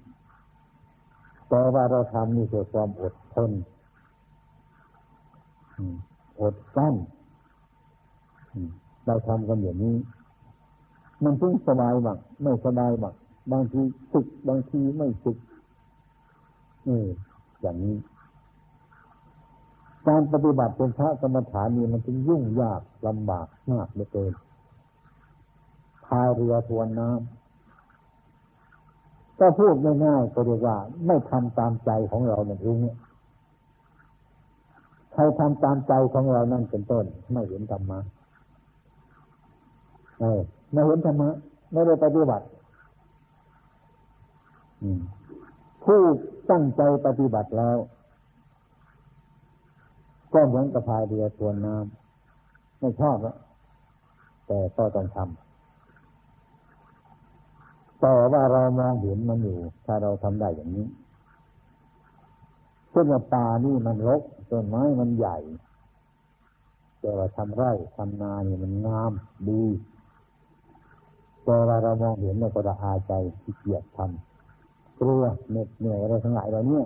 แต่ว่าเราทำนี่คือความอดทนอดกั้นเราทำกันอย่างนี้ มันถึงสบายบ้างไม่สบายบ้างบางทีสึกบางทีไม่สึกนี่อย่างนี้ การปฏิบัติเป็นพระกรรมฐานนี่มันจึงยุ่งยากลำบากมากเหลือเกินพายเรือทวนน้ำ ก็พูดง่ายๆก็เรียกว่า ไม่ทำตามใจของเราเนั่นเองเนี่ยใครทำตามใจของเรานั่นเป็นต้น ไม่เห็นธรรมะเออไม่เห็นธรรมะไม่ได้ปฏิบัติผู้ตั้งใจปฏิบัติแล้ว ก็เหมือนกับพายเรือทวนน้ำไม่ชอบแล้วแต่ก็ต้องทำ แต่ว่าเรามองเห็นมันอยู่ ถ้าเราทำได้อย่างนี้เช่นว่าป่านี่มันรกต้นไม้มันใหญ่ แต่ว่าทำไร่ทำนาเนี่ยมันงามดีแต่ว่าเรามองเห็นเราก็ระอาใจที่เกียดทำกลัวเหน็ดเหนื่อยอะไรทั้งหลายเหล่านี้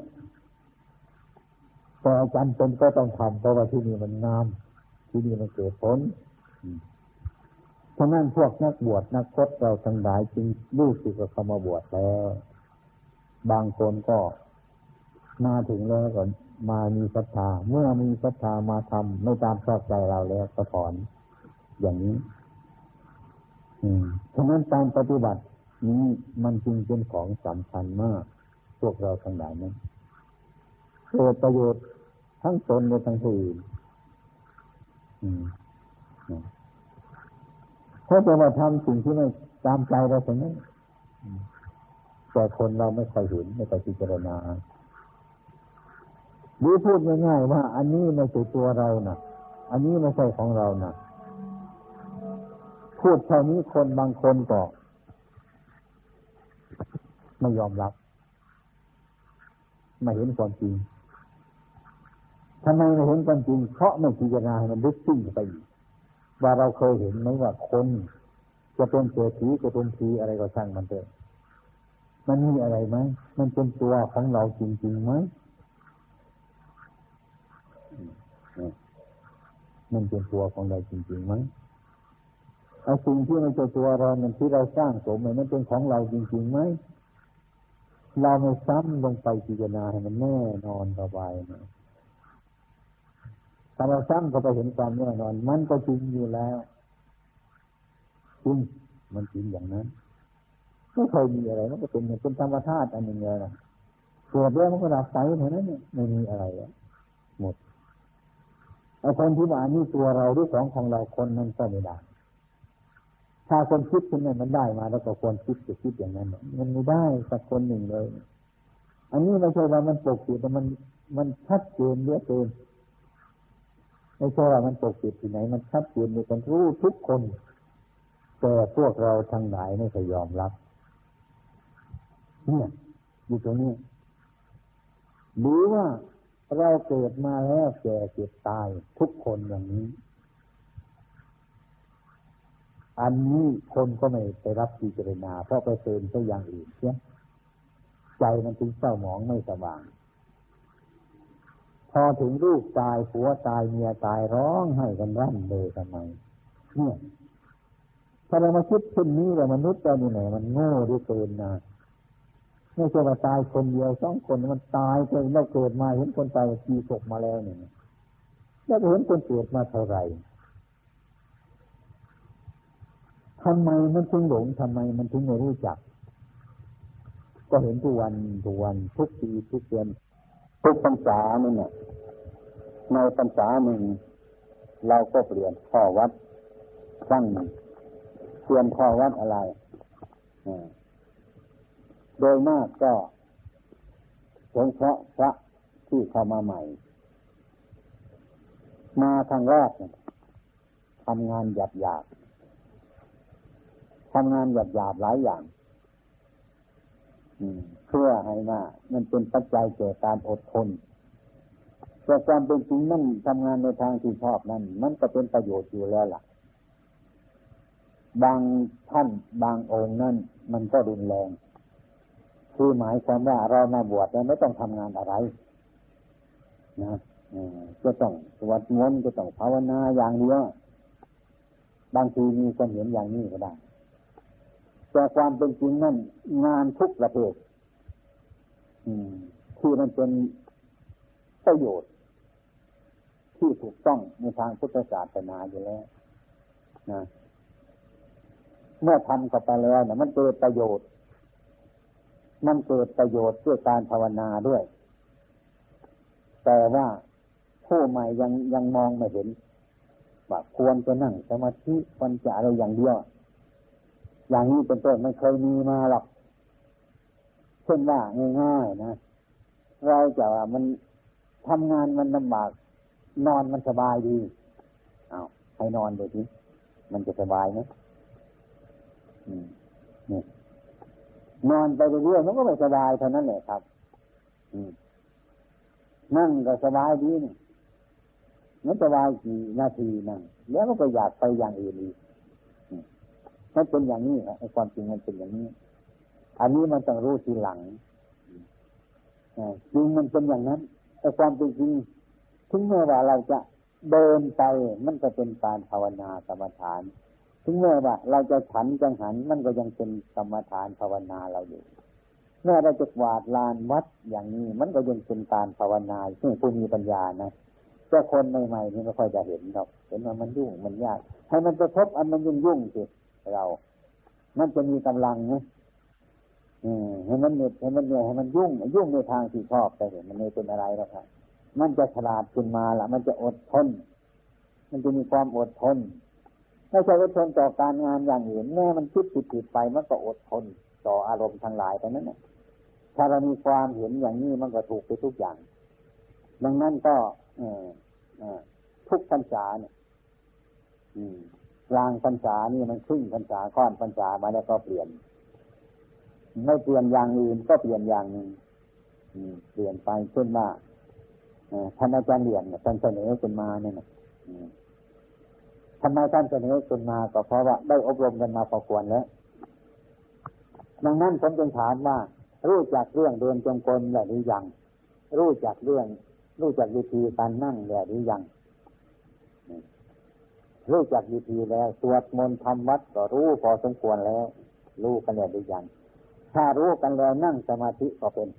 แต่อาจารย์เป็นก็ต้องทำเพราะว่าที่นี่มันงาม ที่นี่มันเกิดผล ฉะนั้นพวกนักบวชนักพจเราทั้งหลายจึงรู้สึกว่าเขามาบวชแล้ว บางคนก็มาถึงแล้วก็มามีศรัทธาเมื่อมีศรัทธามาทำไม่ตามชอบใจเราแล้วก็ถอนอย่างนี้ อืมฉะนั้นการปฏิบัตินี้มันจึงเป็นของสำคัญมาก พวกเราทั้งหลายนั้นเกิดประโยชน์ทั้งตนและทั้งผู้อื่น เพราะจะมาทำสิ่งที่ไม่ตามใจเราถึงนั้นแต่คนเราไม่ค่อยเห็นไม่ค่อยพิจารณาหรือพูดง่ายๆว่า อันนี้ไม่ใช่ตัวเรานะ่ะ อันนี้ไม่ใช่ของเรานะ่ะ พูดเท่านี้คนบางคนก็ไม่ยอมรับ ไม่เห็นความจริงทำไมไม่เห็นความจริง เพราะไม่พิจารณาให้มันลึกซึ้งไปอีก ว่าเราเคยเห็นไหมว่าคนจะเป็นเศรษฐีจะเป็นทีอะไรก็ช่างมันเถอะมันมีอะไรไหมมันเป็นตัวของเราจริงๆไหมมันเป็นตัวของเราจริงๆไหมไอ้สิ่งที่มันเป็นตัวเรามันที่เราสร้างสมมันเป็นของเราจริงๆไหมเราไม่ซ้ำลงไปพิจารณาให้มันแน่นอนสบายนะ ถ้าเราซ้ำก็ไปเห็นความแน่นอน มันก็จริงอยู่แล้วจริงมันจริงอย่างนั้นไม่เคยมีอะไรมันก็เป็นเป็นธรรมชาติอันหนึ่งเลยนะเกิดแล้วมันก็ดับไปเท่านั้นเนี่ยไม่มีอะไรหมดไอ้คนที่ว่านี่ตัวเราหรือของของเราคนนั้นก็ไม่ได้ถ้าคนคิดขึ้นนั้นมันได้มา แล้วก็ควรคิดจะคิดอย่างนั้นมันไม่ได้สักคนหนึ่งเลย อันนี้ไม่ใช่ว่ามันปกปิดแต่มันมันชัดเจนเยอะเกิน ไม่ใช่ว่ามันตกติดที่ไหน มันชัดเจนมีคนรู้ทุกคน แต่พวกเราทั้งหลายไม่เคยยอมรับ เนี่ยอยู่ตรงนี้ หรือว่าเราเกิดมาแล้วแก่เจ็บตายทุกคนอย่างนี้ อันนี้คนก็ไม่ไปรับพิจารณาเพราะไปเติมตัวอย่างอื่นเสียใจมันถึงเศร้าหมองไม่สว่าง พอถึงลูกตายผัวตายเมียตายร้องให้กันรั่นเลยทำไมเนี่ยถ้าเรามาคิดเช่นนี้เรามนุษย์เราไหนมันโง่ด้วยเกินนะไม่ใช่ว่าตายคนเดียวสองคนมันตายจนเราเกิดมาเห็นคนตายปีศกมาแล้วเนี่ยแล้วเห็นคนเกิดมาเท่าไหร่ทำไมมันถึงหลงทำไมมันถึงไม่รู้จัก ก็เห็นทุกวันทุกวันทุกปีทุกเดือน ทุกพรรษานี่เนี่ยในพรรษาหนึ่งเราก็เปลี่ยนข้อวัดครั้งหนึ่งเปลี่ยนข้อวัดอะไรโดยมากก็สงเคราะห์พระที่เข้ามาใหม่ มาทางแรกทำงานหยาบหยาบทำงานหยาบหยาบหลายอย่าง เพื่อให้มามันเป็นปัจจัยเกิดการอดทนแต่ความเป็นจริงนั่นทำงานในทางที่ชอบนั่นมันก็เป็นประโยชน์อยู่แล้วล่ะ บางท่านบางองค์นั่นมันก็รุนแรงคือหมายความว่าเรามาบวชแล้วไม่ต้องทำงานอะไร นะก็ต้องสวดมนต์ก็ต้องภาวนาอย่างเดียวบางทีมีคนเห็นอย่างนี้ก็ได้ แต่ความเป็นจริงนั่นงานทุกประเภทที่มันเป็นประโยชน์ ที่ถูกต้องในทางพุทธศาสนาอยู่แล้วนะเมื่อทำกับไปแล้วเนี่ยมันเกิดประโยชน์ มันเกิดประโยชน์ด้วยการภาวนาด้วย แต่ว่าผู้ใหม่ยังยังมองไม่เห็นว่าควรจะนั่งสมาธิควรจะอะไรอย่างเดียว อย่างนี้เป็นต้นมันเคยมีมาหรอกเช่นว่าง่ายๆนะเราจะว่ามันทำงานมันลำบาก นอนมันสบายดีเอาให้นอนดูสิมันจะสบายไหมนี่นอนไปเรื่อยๆมันก็ไม่สบายเท่านั้นแหละครับนั่งก็สบายดีนี่มันสบายกี่นาทีนั่งแล้วก็อยากไปอย่างอื่นอีก มันเป็นอย่างนี้ไอ้ความจริงมันเป็นอย่างนี้ อันนี้มันต้องรู้ทีหลังจริงมันเป็นอย่างนั้น แต่ความเป็นจริงถึงแม้ว่าเราจะเดินไปมันก็เป็นการภาวนากรรมฐาน ถึงแม้ว่าเราจะฉันจังหันมันก็ยังเป็นกรรมฐานภาวนาเราอยู่เมื่อเราจะกวาดลานวัดอย่างนี้ มันก็ยังเป็นการภาวนาซึ่งผู้มีปัญญานะแต่คนใหม่ๆนี่ไม่ค่อยจะเห็นหรอกเห็นว่ามันยุ่งมันยาก ให้มันจะพบอันมันยุ่งยุ่งสิ เรา มันจะมีกำลังนะให้มันเหน็ดให้มันเหนื่อยให้มันยุ่ง ยุ่งในทางที่ชอบแต่เห็นมันไม่เป็นอะไรหรอกครับมันจะฉลาดขึ้นมาละมันจะอดทน มันจะมีความอดทนไม่ใช่อดทนต่อการงานอย่างอื่นแม้มันคิดผิดผิดไปมันก็อดทนต่ออารมณ์ทั้งหลายแต่นั้นเนี่ยถ้าเรามีความเห็นอย่างนี้มันก็ถูกไปทุกอย่าง ดังนั้นก็ เออทุกปัญญาเนี่ย กลางพรรษานี่มันครึ่งพรรษาค่อนพรรษามาแล้วก็เปลี่ยน ไม่เปลี่ยนอย่างอื่นก็เปลี่ยนอย่างหนึ่งเปลี่ยนไปเช่นว่าท่านอาจารย์เหลี่ยมท่านเสนอขึ้นมาเนี่ยทำไมท่านเสนอขึ้นมาก็เพราะว่าได้อบรมกันมาพอควรแล้วดังนั้นผมจึงถามว่ารู้จักเรื่องเดินจงกรมแล้วหรือยังรู้จักเรื่อง รู้จักวิธีการนั่งแล้วหรือยัง รู้จักวิธีแล้ว สวดมนต์ทำวัดก็รู้พอสมควรแล้ว รู้กันแล้วหรือยังถ้ารู้กันแล้วนั่งสมาธิก็เป็น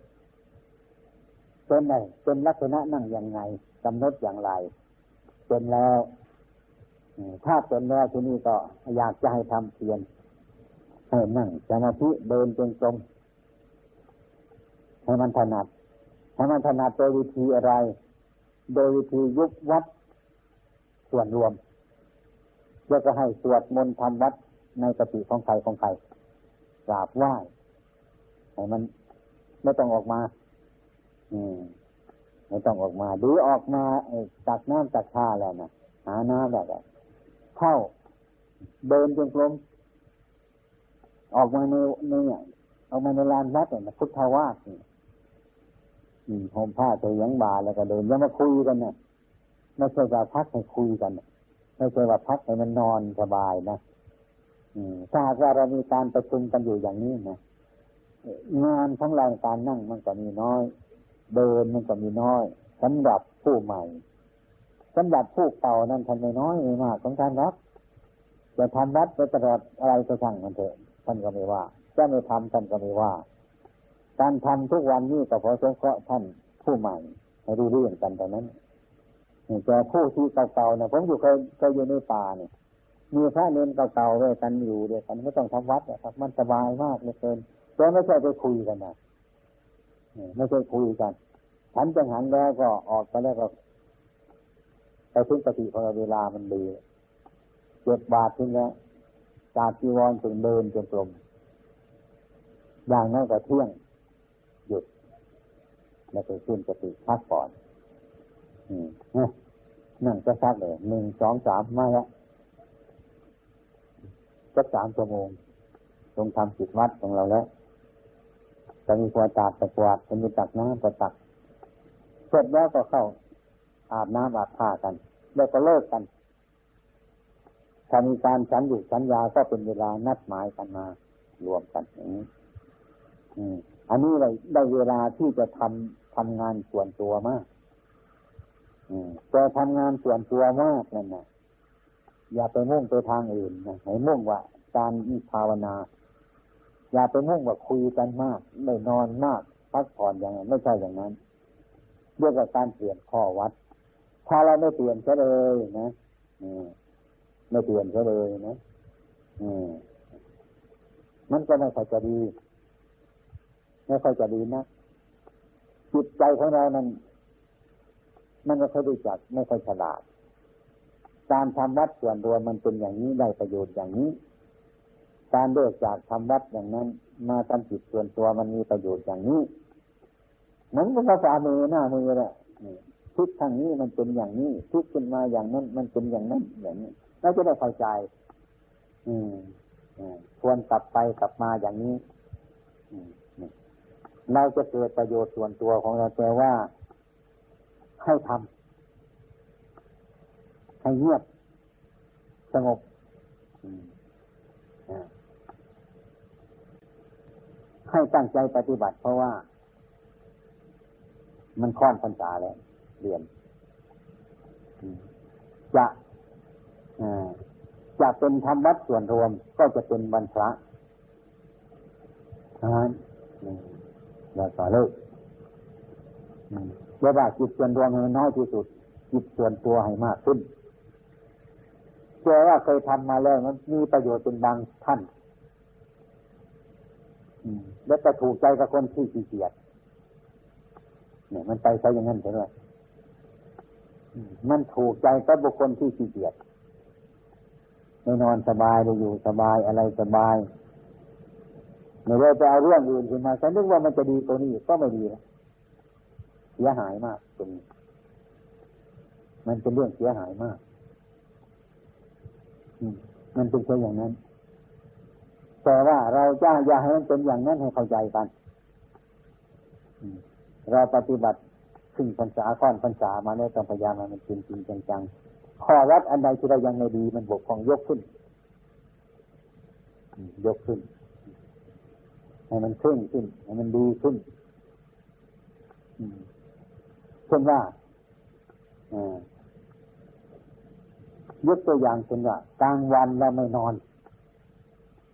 เป็นไงเป็นลักษณะนั่งยังไงกำหนดอย่างไร เป็นแล้วถ้าเป็นแล้วที่นี้ก็อยากจะให้ทำเพียรให้นั่งสมาธิเดินจงกรมให้มันถนัดให้มันถนัดโดยวิธีอะไร โดยวิธียุบวัดส่วนรวม แล้วก็ให้สวดมนต์ทำวัดในกติของใครของใครกราบไหว้ให้มันไม่ต้องออกมา อืมไม่ต้องออกมาดูออกมาตักน้ำตักท่าแล้วนะหาน้ำแบบเข้าเดินจงกรมออกมาในในออกมาในลานวัดเนี่ยพุทธวาสนี่ห่มผ้าเตียงบาแล้วก็เดินแล้วมาคุยกันเนี่ยไม่ใช่จะพักให้คุยกันเนี่ย ไม่ใช่ว่าพักให้มันนอนสบายนะถ้าหากว่าเรามีการประชุมกันอยู่อย่างนี้นะงานของเราการนั่งมันก็มีน้อย เดินมันก็มีน้อยสำหรับผู้ใหม่สำหรับผู้เก่านั้นท่านไม่น้อยไม่มากของท่านรับจะทำวัดไปตลอดอะไรก็ช่างมันเถอะท่านก็ไม่ว่าจะไม่ทำท่านก็ไม่ว่า การทำทุกวันนี้ก็เพราะสงเคราะห์ท่านผู้ใหม่ให้รู้เรื่องกันแต่นั้น แต่ผู้ที่เก่าๆเนี่ยผมอยู่เคยเคยอยู่ในป่าเนี่ยมีพระเนรเก่าๆด้วยกันอยู่ด้วยกันไม่ต้องทำวัดนะครับ มันสบายมากเลยเกินแต่ไม่ใช่ไปคุยกันนะไม่ใช่คุยกันฉันจังหันแล้วก็ออกไปแล้วก็ไปถึงปฏิพอเวลามันดีเจ็บบาททิ้งแล้วจากจีวรถึงเดินจนกลมอย่างนั้นก็เที่ยงหยุดแล้วไปขึ้นปฏิพักก่อน นั่งจะซักเลยหนึ่งสองสามมาแล้วสักสามชั่วโมงตรงทำจิตวัดของเราแล้วจะมีควาตากตะกวาดจะมีตักน้ำก็ตักเสร็จแล้วก็เข้า อาบน้ำอาบผ้ากัน แล้วก็เลิกกันถ้ามีการฉันอยู่ฉันยาก็เป็นเวลานัดหมายกันมา รวมกันอย่างนี้อันนี้เราได้เวลาที่จะทำทำงานส่วนตัวมาก แต่ทำงานส่วนตัวมากนั่นนะอย่าไปมุ่งไปทางอื่นนะให้มุ่งว่าการภาวนา อย่าไปมุ่งว่าคุยกันมากไม่นอนมากพักผ่อนอย่างนั้นไม่ใช่อย่างนั้นเรื่องการเปลี่ยนข้อวัด ถ้าเราไม่เปลี่ยนก็เลยนะไม่เปลี่ยนก็เลยนะมันก็ไม่ค่อยจะดี ไม่ค่อยจะดีนะจิตใจของเรานั้น มันไม่ค่อยรู้จักไม่ค่อยฉลาด การทำวัดส่วนรวมมันเป็นอย่างนี้ได้ประโยชน์อย่างนี้ การเลิกจากทำวัดอย่างนั้น มาทำจิตส่วนตัวมันมีประโยชน์อย่างนี้มันก็ภาษามือหน้ามือแหละทุกทางนี้มันเป็นอย่างนี้ ทุกขึ้นมาอย่างนั้น มันเป็นอย่างนั้นอย่างนี้เราจะได้เข้าใจ อืมควรกลับไปกลับมาอย่างนี้เราจะเกิดประโยชน์ส่วนตัวของเราแต่ว่า ให้ทำให้เงียบสงบให้ตั้งใจปฏิบัติเพราะว่า มันค่อนพรรษาแล้วเรียนจะจะเป็นธรรมวัดส่วนรวม ก็จะเป็นวันพระนั้นแล้วต่อเลย เรียกว่าจิตส่วนรวมให้น้อยที่สุด จิตส่วนตัวให้มากขึ้นเชื่อว่าเคยทำมาแล้วมันมีประโยชน์เป็นบางท่านแล้วจะถูกใจกับคนที่ขี้เกียจเนี่ยมันไปใช้อย่างนั้นใช่ไหมมันถูกใจกับบุคคลที่ขี้เกียจไม่นอนสบายเลยอยู่สบายอะไรสบายเมื่อเราจะเอาเรื่องอื่นขึ้นมาฉันนึกว่ามันจะดีตัวนี้ก็ไม่ดีนะ สียหายมากตรงนี้มันเป็นเรื่องเสียหายมากมันเป็นแค่อย่างนั้น แต่ว่าเราจะอย่าให้มันเป็นอย่างนั้นให้เข้าใจกันเราปฏิบัติขึ้นพรรษาค่อนพรรษามาเนี่ยต้องพยายามมันจริงจริงจังๆข้อวัดอันใดที่เรายังไม่ดีมันบกพร่องยกขึ้น ยกขึ้น ให้มันขึ้นขึ้น ให้มันดีขึ้น เช่นว่ายกตัวอย่างเช่นว่ากลางวันเราไม่นอน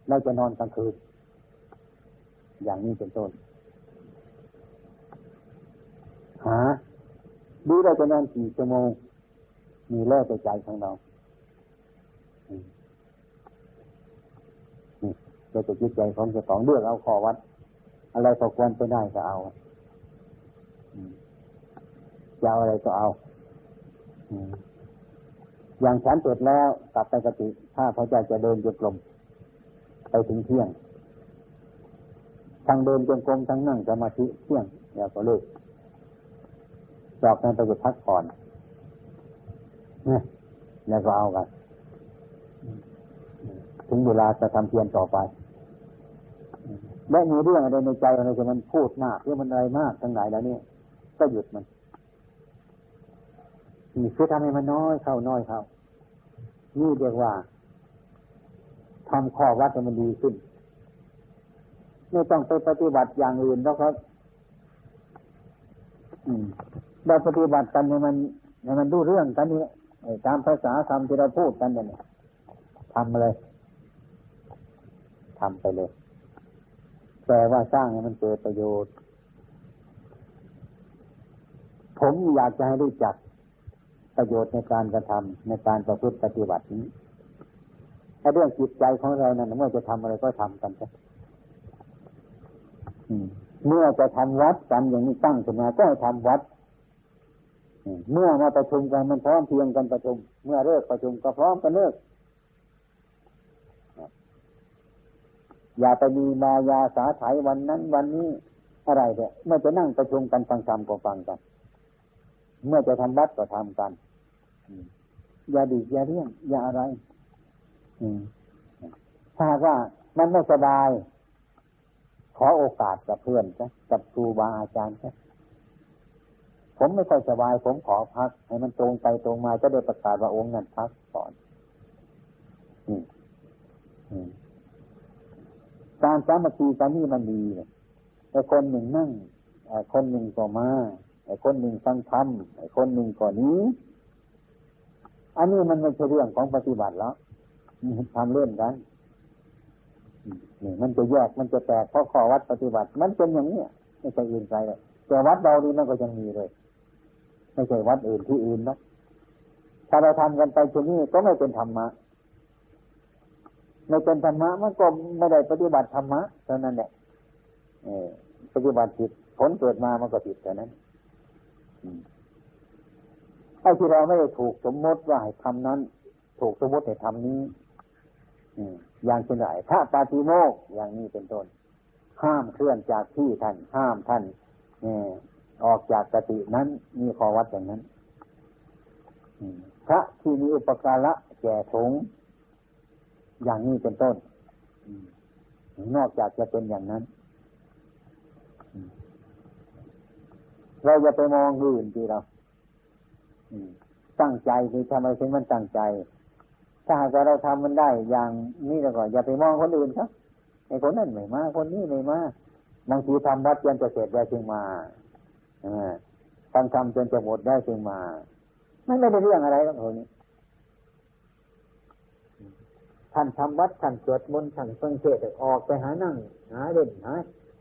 เราจะนอนกลางคืน อย่างนี้เป็นต้นหาดูเราจะนอนกี่ชั่วโมง มีเล่ไปใจของเราเราจะจิตใจของเจ้าของเลือกเอาขอวัด อะไรก็ควรไปได้ก็เอา จะเอาอะไรก็เอาอย่างฉันเสร็จแล้วกลับไปกติ ถ้าพระเจ้าจะเดินจงกรมไปถึงเที่ยงทั้งเดินจงกรมทั้งนั่งสมาธิเที่ยงแล้วก็เลิกจอกนั้นไปพักผ่อนเนี่ยแล้วก็เอากันถึงเวลาจะทำเพียรต่อไปและมีเรื่องอะไรในใจอะไรที่มันพูดมากหรือมันอะไรมากทั้งหลายแล้วเนี่ยก็หยุดมัน คือทำให้มันน้อยเข้าน้อยเข้านี่เรียกว่าทำข้อวัดให้มันดีขึ้น ไม่ต้องไปปฏิบัติอย่างอื่นแล้วครับเราปฏิบัติกันให้มันให้มันดูเรื่องกันนี่ตามภาษาคำที่เราพูดกันเนี่ยทำเลยทำไปเลยแต่ว่าสร้างให้มันเกิดประโยชน์ ผมอยากจะให้รู้จัก ประโยชน์ในการกระทำในการประพฤติปฏิบัตินี้ถ้าเรื่องจิตใจของเรานั้นเมื่อจะทำอะไรก็ทำกันไปเมื่อจะทำวัดกันอย่างนี้ตั้งขึ้นมาก็ให้ทำวัดเมื่อมาประชุมกันมันพร้อมเพียงกันประชุม เมื่อเลิกประชุมก็พร้อมกันเลิกอย่าไปมีมายาสาไถวันนั้นวันนี้อะไรเนี่ยเมื่อจะนั่งประชุมกันฟังธรรมก็ฟังกัน เมื่อจะทำวัดก็ทำกันอย่าดีอย่าเรี่ยงอย่าอะไรถ้าว่ามันไม่สบาย ขอโอกาสกับเพื่อนจ้ะกับครูบาอาจารย์จ้ะผมไม่ค่อยสบาย ผมขอพัก ให้มันตรงไปตรงมาจะได้ประกาศว่าองค์นั้นพักก่อนการสามัคคีกันนี่มันดีเนี่ยแต่คนหนึ่งนั่งคนหนึ่งก็มา ไอ้คนหนึ่งฟังธรรมไอ้คนหนึ่งก็นี้ อันนี้มันไม่ใช่เรื่องของปฏิบัติแล้วทำเล่นกันนี่มันจะแยกมันจะแตกเพราะข้อวัดปฏิบัติ มันเป็นอย่างนี้ไม่ใช่อื่นไกลเลยแต่วัดเรานี่มันก็ยังมีเลยไม่ใช่วัดอื่นที่อื่นนะถ้าเราทำกันไปเช่นนี้ก็ไม่เป็นธรรมะไม่เป็นธรรมะมันก็ไม่ได้ปฏิบัติธรรมะเท่านั้นแหละปฏิบัติผิดผลเกิดมามันก็ผิดแต่นั้น ไอ้ที่เราไม่ได้ถูกสมมติว่าให้ทำนั้น ถูกสมมติให้ทำนี้อย่างเช่นไรถ้าปาติโมกอย่างนี้เป็นต้น ห้ามเคลื่อนจากที่ท่าน ห้ามท่านออกจากกตินั้นมีข้อวัดอย่างนั้นพระที่มีอุปการะแก่สงอย่างนี้เป็นต้น นอกจากจะเป็นอย่างนั้น เราจะไปมองอื่นทีเราตั้งใจคือทำไมถึงมันตั้งใจ ถ้าหากเราทำมันได้อย่างนี้แล้วก็อย่าไปมองคนอื่นครับไอ้คนนั้นไม่มา คนนี้ไม่มาบางทีทำวัดจนจะเสร็จได้จึงมาทำทำจนจะหมดได้จึงมาไม่ไม่ได้เรื่องอะไรหรอกคนนี้ท่านทำวัดท่านสวดมนต์ท่านฟังเทศออกไปหานั่งหาเด่นหา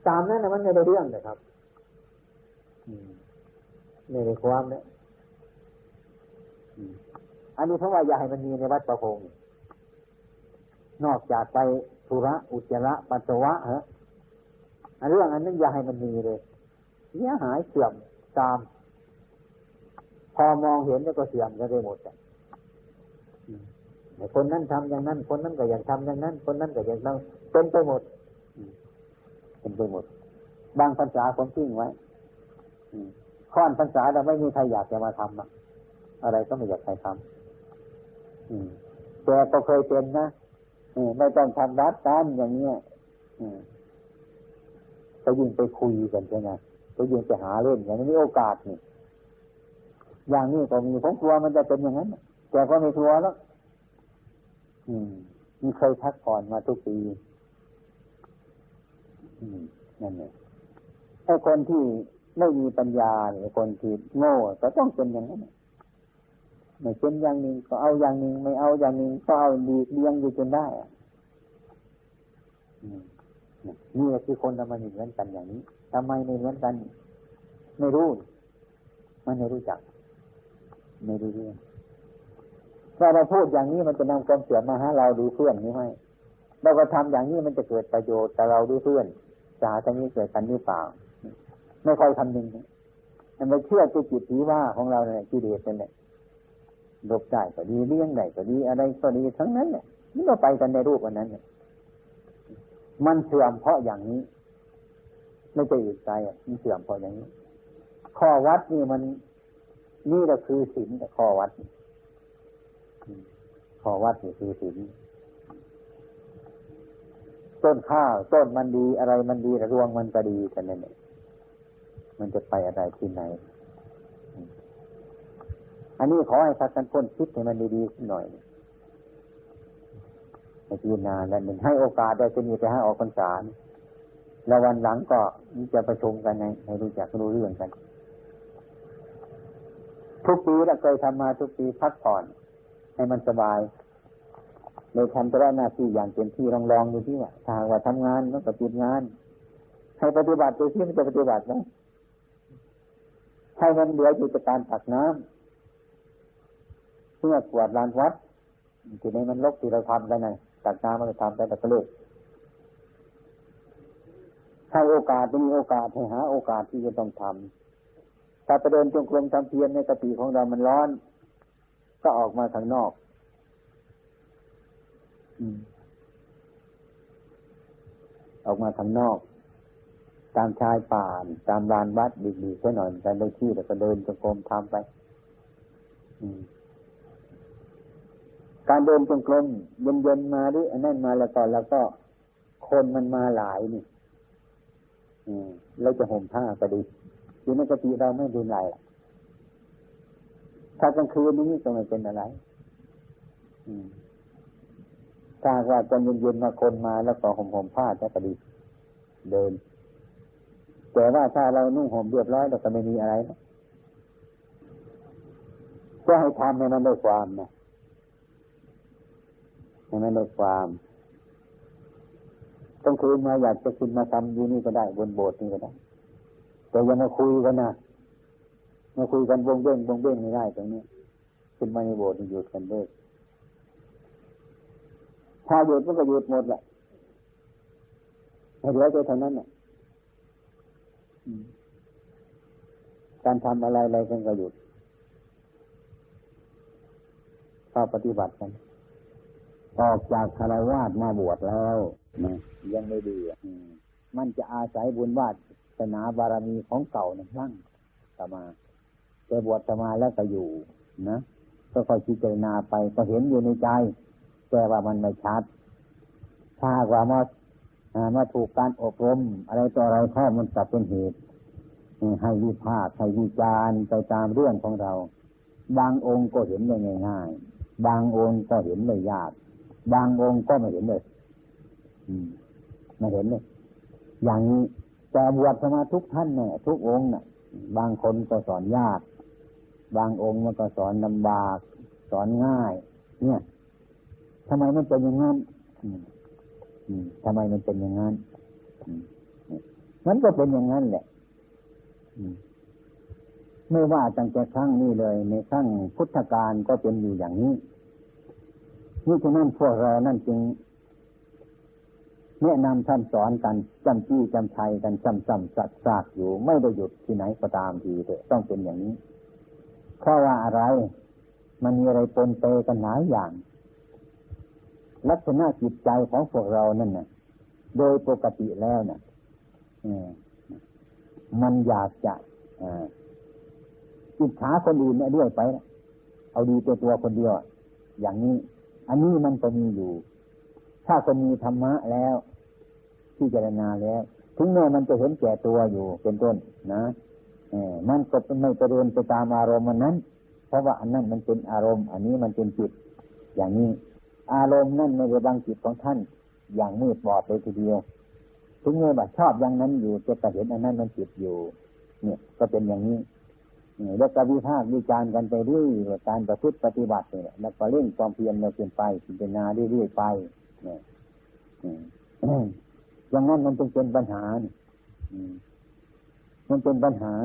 ตามนั้นนะมันไม่ได้เรื่องเลยครับ นี่ในความเนี่ยอันนี้เพราะว่าอยากให้มันมีในวัดประพงนอกจากไปธุระอุจจาระปัสสาวะฮะอันเรื่องอันนั้นอยากให้มันมีเลยเสียหายเสื่อมตาม พอมองเห็นแล้วก็เสื่อมก็ได้หมดอะคนนั้นทำอย่างนั้น คนนั้นก็อยากทำอย่างนั้น คนนั้นก็อยากนั้นเป็นไปหมดเป็นไปหมดบางภาษาคนทิ้งไว้ ข้อนภาษาเราไม่มีใครอยากจะมาทำอะอะไรก็ไม่อยากใครทำแต่ก็เคยเป็นนะไม่ต้องทำรัดกันอย่างเนี้ยก็ยิ่งไปคุยกันใช่ไหมก็ยิ่งไปหาเล่นอย่างนี้โอกาสนี่อย่างนี้ก็มีผมกลัวมันจะเป็นอย่างนั้นแต่ก็ไม่กลัวแล้วอืมมีเคยพักผ่อนมาทุกปีอืมนั่นเองไอ้คนที่ ไม่มีปัญญาเนี่ยคนที่โง่ก็ต้องเป็นอย่างนั้นไม่เป็นอย่างหนึ่งก็เอาอย่างหนึ่งไม่เอาอย่างหนึ่งก็เอาดีเลี้ยงอยู่จนได้นี่คือคนทำไมเหมือนกันอย่างนี้ทำไมไม่เหมือนกัน ไม่รู้มันไม่รู้จัก ไม่รู้เรื่องถ้าเราพูดอย่างนี้มันจะนำความเสื่อมมาหาเราดูเพื่อนนี้ไหมเราก็ทำอย่างนี้มันจะเกิดประโยชน์แต่เราดูเพื่อนจะหาทางนี้เกิดกันหรือเปล่า ไม่ค่อยคำนึงมันไม่เชื่อตัวจิตทีว่าของเราเนี่ยกิเลสเป็นเนี่ยหลบได้ก็ดีเลี้ยงได้ก็ดีอะไรก็ดีทั้งนั้นเนี่ยนี่เราไปกันในรูปอันนั้นเนี่ยมันเสื่อมเพราะอย่างนี้ ไม่ใช่อื่นใจอะมันเสื่อมเพราะอย่างนี้ ข้อวัดนี่มันนี่ก็คือศีลแต่ข้อวัดข้อวัดนี่คือศีลต้นข้าวต้นมันดีอะไรมันดีรวงมันก็ดีกันนั่นเอง มันจะไปอะไรที่ไหน อันนี้ขอให้พักกันพ้นคิดให้มันดีๆขึ้นหน่อยในให้พิจารณาแล้วหนึ่งให้โอกาสได้จะมีไปให้ออกพรรษาแล้ววันหลังก็จะประชุมกันในให้รู้จักรู้เรื่องกัน ทุกปีเราเคยทำมาทุกปีพักผ่อน ให้มันสบายในทำต่ละหน้าที่อย่างเต็มที่ลองลองดูที่ว่าถ้าว่าทำงานก็ปฏิบัติงาน ให้ปฏิบัติโดูที่มันจะปฏิบัติไหม ให้มันเหลืออยู่จากการตักน้ำเพื่อกวาดลานวัดทีนี้มันลกที่เราทำกันไงตักน้ำมันจะทำแต่ตะเลิกให้โอกาสมีโอกาสให้หา โอกาสที่จะต้องทำถ้าประเดินจงกรมทำเพียรในกติของเรามันร้อน ก็ออกมาทางนอกออกมาทางนอก ตามชายป่าตามลานวัดดีๆแค่หน่อยแต่ในที่แล้วก็เดินจงกรมทำไปการเดินจงกรมเย็นๆมาดิอันนั้นมาแล้วก่อนแล้วก็ คนมันมาหลายนี่เราจะห่มผ้าก็ดีอยู่ในกติเราไม่ดูไรถ้ากลางคืนนี้ก็ไม่เป็นอะไรถ้าว่าจะเย็นๆมาคนมาแล้วก็ห่มห่มผ้าจะก็ดี เดิน แต่ว่าถ้าเรานุ่งห่มเรียบร้อยเราก็ไม่มีอะไรก็ให้ทำให้มันได้ความนะให้มันได้ความต้องคืนมาอยากจะกินมาทำอยู่นี่ก็ได้บนโบสถ์นี่ก็ได้แต่ยังมาคุยกันนะมาคุยกันวงเบ้งวงเบ้งไม่ได้ตรงนี้ขึ้นมาในโบสถ์หยุดกันเลยถ้าหยุดมันก็หยุดหมดแหละเหลือแต่เท่านั้นน่ะ การทำอะไรอะไรกันก็หยุดเข้าปฏิบัติกัน ออกจากคารวาสมาบวชแล้วนะยังไม่ดีอะมันจะอาศัยบุญวาสนาบารมีของเก่านะลั่งตมาแต่บวชตมาแล้วก็อยู่นะก็ค่อยพิจารณาไปก็เห็นอยู่ในใจ แต่ว่ามันไม่ชัด ถ้าว่ามา มาถูกการอบรมอะไรต่ออะไรข้อมันจับเป็นเหตุให้วิพากษ์ให้วิจารณ์ไปตามเรื่องของเรา บางองค์ก็เห็นได้ง่ายๆบางองค์ก็เห็นได้ยาก บางองค์ก็ไม่เห็นเลยไม่เห็นเลยอย่างนี้แต่บวชสมาทุกท่านเนี่ยทุกองค์เนี่ยบางคนก็สอนยาก บางองค์มันก็สอนลำบาก สอนง่าย เนี่ยทำไมมันเป็นอย่างนั้น ทำไมมันเป็นอย่างนั้นมันก็เป็นอย่างนั้นแหละไม่ว่าตั้งแต่ครั้งนี้เลย ในครั้งพุทธกาลก็เป็นอยู่อย่างนี้นี่ฉะนั้นพวกเรานั่นจึงแนะนำท่านสอนกันจำจี้จำชัยกันจำจำสัดซากอยู่ ไม่ได้หยุดที่ไหนก็ตามทีเถอะต้องเป็นอย่างนี้เพราะว่าอะไร มันมีอะไรปนเปกันหลายอย่าง ลักษณะจิตใจของพวกเรานั่นน่ะ โดยปกติแล้วน่ะมันอยากจะอิจฉาคนอื่นเนี่ยด้วยไป เอาดีตัวตัวคนเดียว อย่างนี้ อันนี้มันก็มีอยู่ ถ้าคนมีธรรมะแล้วพิจรณาแล้ว ถึงแม้มันจะเห็นแก่ตัวอยู่ เป็นต้น นะมันก็ไม่จะเดินไปตามอารมณ์มันนั้น เพราะว่าอันนั้นมันเป็นอารมณ์ อันนี้มันเป็นจิต อย่างนี้ อารมณ์นั่นไม่ได้บังจิตของท่าน อย่างมืดบอดเลยทีเดียว ถึงแม้ว่าชอบอย่างนั้นอยู่จะแต่เห็นอันนั้นมันจิตอยู่ เนี่ย ก็เป็นอย่างนี้แล้วก็วิพากษ์วิจารณ์กันไปเรื่อยการประพฤติปฏิบัติเนี่ยแล้วก็เร่งความเพียรเราเปลี่ยนไปพิจารณาเรื่อยๆไปเนี่ยอย่างนั้นมันจึงเป็นปัญหามันเป็นปัญหา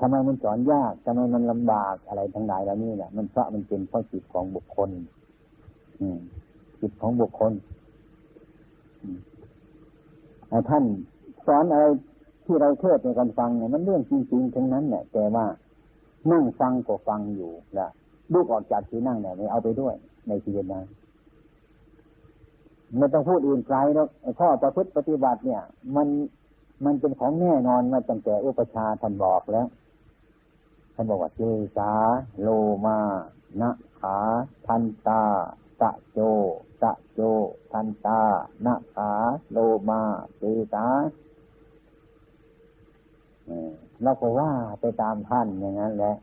ทำไมมันสอนยากทำไมมันลำบากอะไรทั้งหลายแล้วนี่แหละมันเพราะมันเป็นเพราะจิตของบุคคล อืจิตของบุคคลท่านสอนอะไรที่เราเทศในการฟังเนี่ยมันเรื่องจริงๆทั้งนั้นเนี่ยแต่ว่านั่งฟังก็ฟังอยู่ละลูกออกจากที่นั่งเนี่ยไม่เอาไปด้วย ในชีวิตนั้นไม่ต้องพูดอื่นไกลแล้วข้อประพฤติปฏิบัติเนี่ย มันมันเป็นของแน่นอนมาตั้งแต่อุปชาท่านบอกแล้ว ท่านบอกว่าเจสาโลมานะขาทันตาตะโจตะโจทันตานะขาโลมาเจสาเราก็ว่าไปตามท่านอย่างนั้นแหละ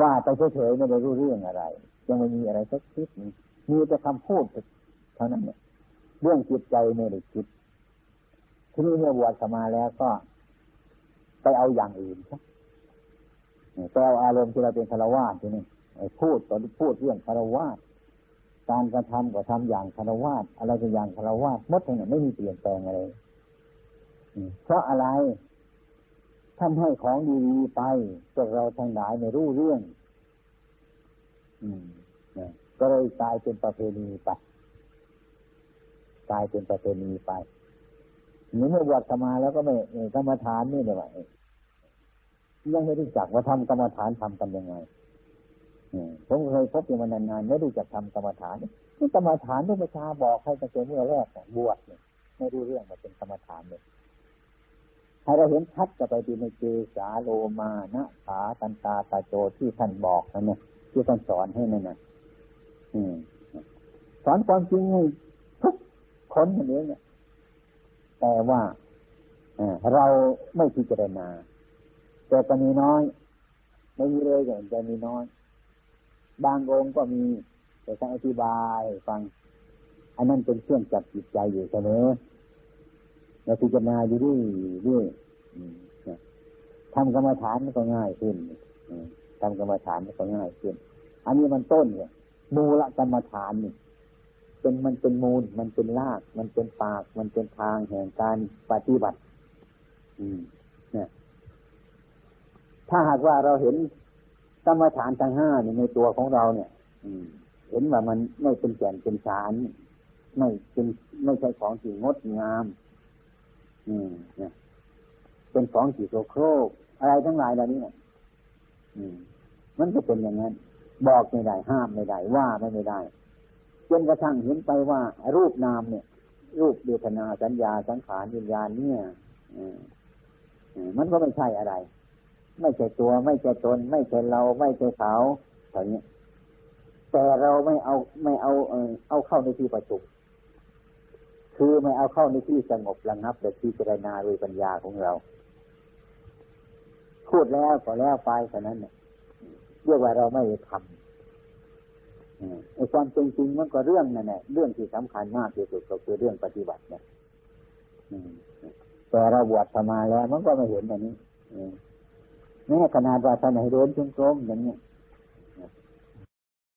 ว่าไปเฉยๆไม่ได้รู้เรื่องอะไร ยังไม่มีอะไรสักคิดมีแต่คำพูดเท่านั้นเนี่ยเรื่องจิตใจไม่ได้คิดทีนี้เมื่อบวชมาแล้วก็ ไปเอาอย่างอื่นครับไปเอาอารมณ์ที่เราเป็นคารวะทีนี้พูดตอนพูดเรื่องคารวะการกระทำก็ทำอย่างคารวะอะไรก็อย่างคารวะมดทั้งนั้นไม่มีเปลี่ยนแปลงอะไรเพราะอะไรท่านให้ของดีๆไปพวกเราทั้งหลายไม่รู้เรื่อง อืมก็เลยกลายเป็นประเพณีไปกลายเป็นประเพณีไป นี่เมื่อบวชมาแล้วก็ไม่กรรมฐานนี่เลยว่ายังไม่รู้จักว่าทำกรรมฐานทำกันยังไงผมเคยพบอยู่มานานๆไม่รู้จักทำกรรมฐานนี่กรรมฐานที่พระชาบอกให้ตั้งแต่เมื่อแรกบวชเนี่ยไม่รู้เรื่องมาเป็นกรรมฐานเลยให้เราเห็นชัดจะไปดีในเจสาโลมานะขาตันตาตาโจที่ท่านบอกนั่นเนี่ยที่ท่านสอนให้นั่นน่ะสอนความจริงให้ทุกคนนั่นเองเนี่ย แต่ว่าเราไม่พิจารณาแต่ก็มีน้อย ไม่มีเลยอย่างจะมีน้อย บางองค์ก็มีแต่ท่านอธิบายฟัง อันนั้นเป็นเครื่องจับจิตใจอยู่เสมอเราพิจารณาอยู่ด้วยด้วยทำกรรมฐานก็ง่ายขึ้นทำกรรมฐานก็ง่ายขึ้น อันนี้มันต้นเนี่ยมูลกรรมฐานนี่ เป็นมันเป็นมูล มันเป็นราก มันเป็นปาก มันเป็นทางแห่งการปฏิบัติ อืมเนี่ยถ้าหากว่าเราเห็นกรรมฐานทั้งห้าในตัวของเราเนี่ย อืม เห็นว่ามันไม่เป็นแก่นเป็นสาร ไม่เป็นไม่ใช่ของที่งดงาม อืมเนี่ยเป็นของที่โสโครกอะไรทั้งหลายเหล่านี้เนี่ยอืม มันก็เป็นอย่างนั้น บอกไม่ได้ห้ามไม่ได้ว่าไม่ได้ จนกระทั่งเห็นไปว่ารูปนามเนี่ย รูปเวทนาสัญญาสังขารวิญญาณเนี่ยมันก็ไม่ใช่อะไร ไม่ใช่ตัว ไม่ใช่ตน ไม่ใช่เรา ไม่ใช่เขาอย่างนี้แต่เราไม่เอาไม่เอาเออเอาเข้าในที่ประชุมคือไม่เอาเข้าในที่สงบระงับแต่ที่เจรณาโดยปัญญาของเรา พูดแล้วก็แล้วไปเท่านั้นเนี่ยเรียกว่าเราไม่ทำ ไอ้ความจริงจริงมันก็เรื่องนั่นแหละเรื่องที่สำคัญมากที่สุดก็คือเรื่องปฏิบัติเนี่ยแต่เราบวชมาแล้วมันก็ไม่เห็นอย่างนี้แม้ขนาดว่าท่านให้เดินจงกรมอย่างนี้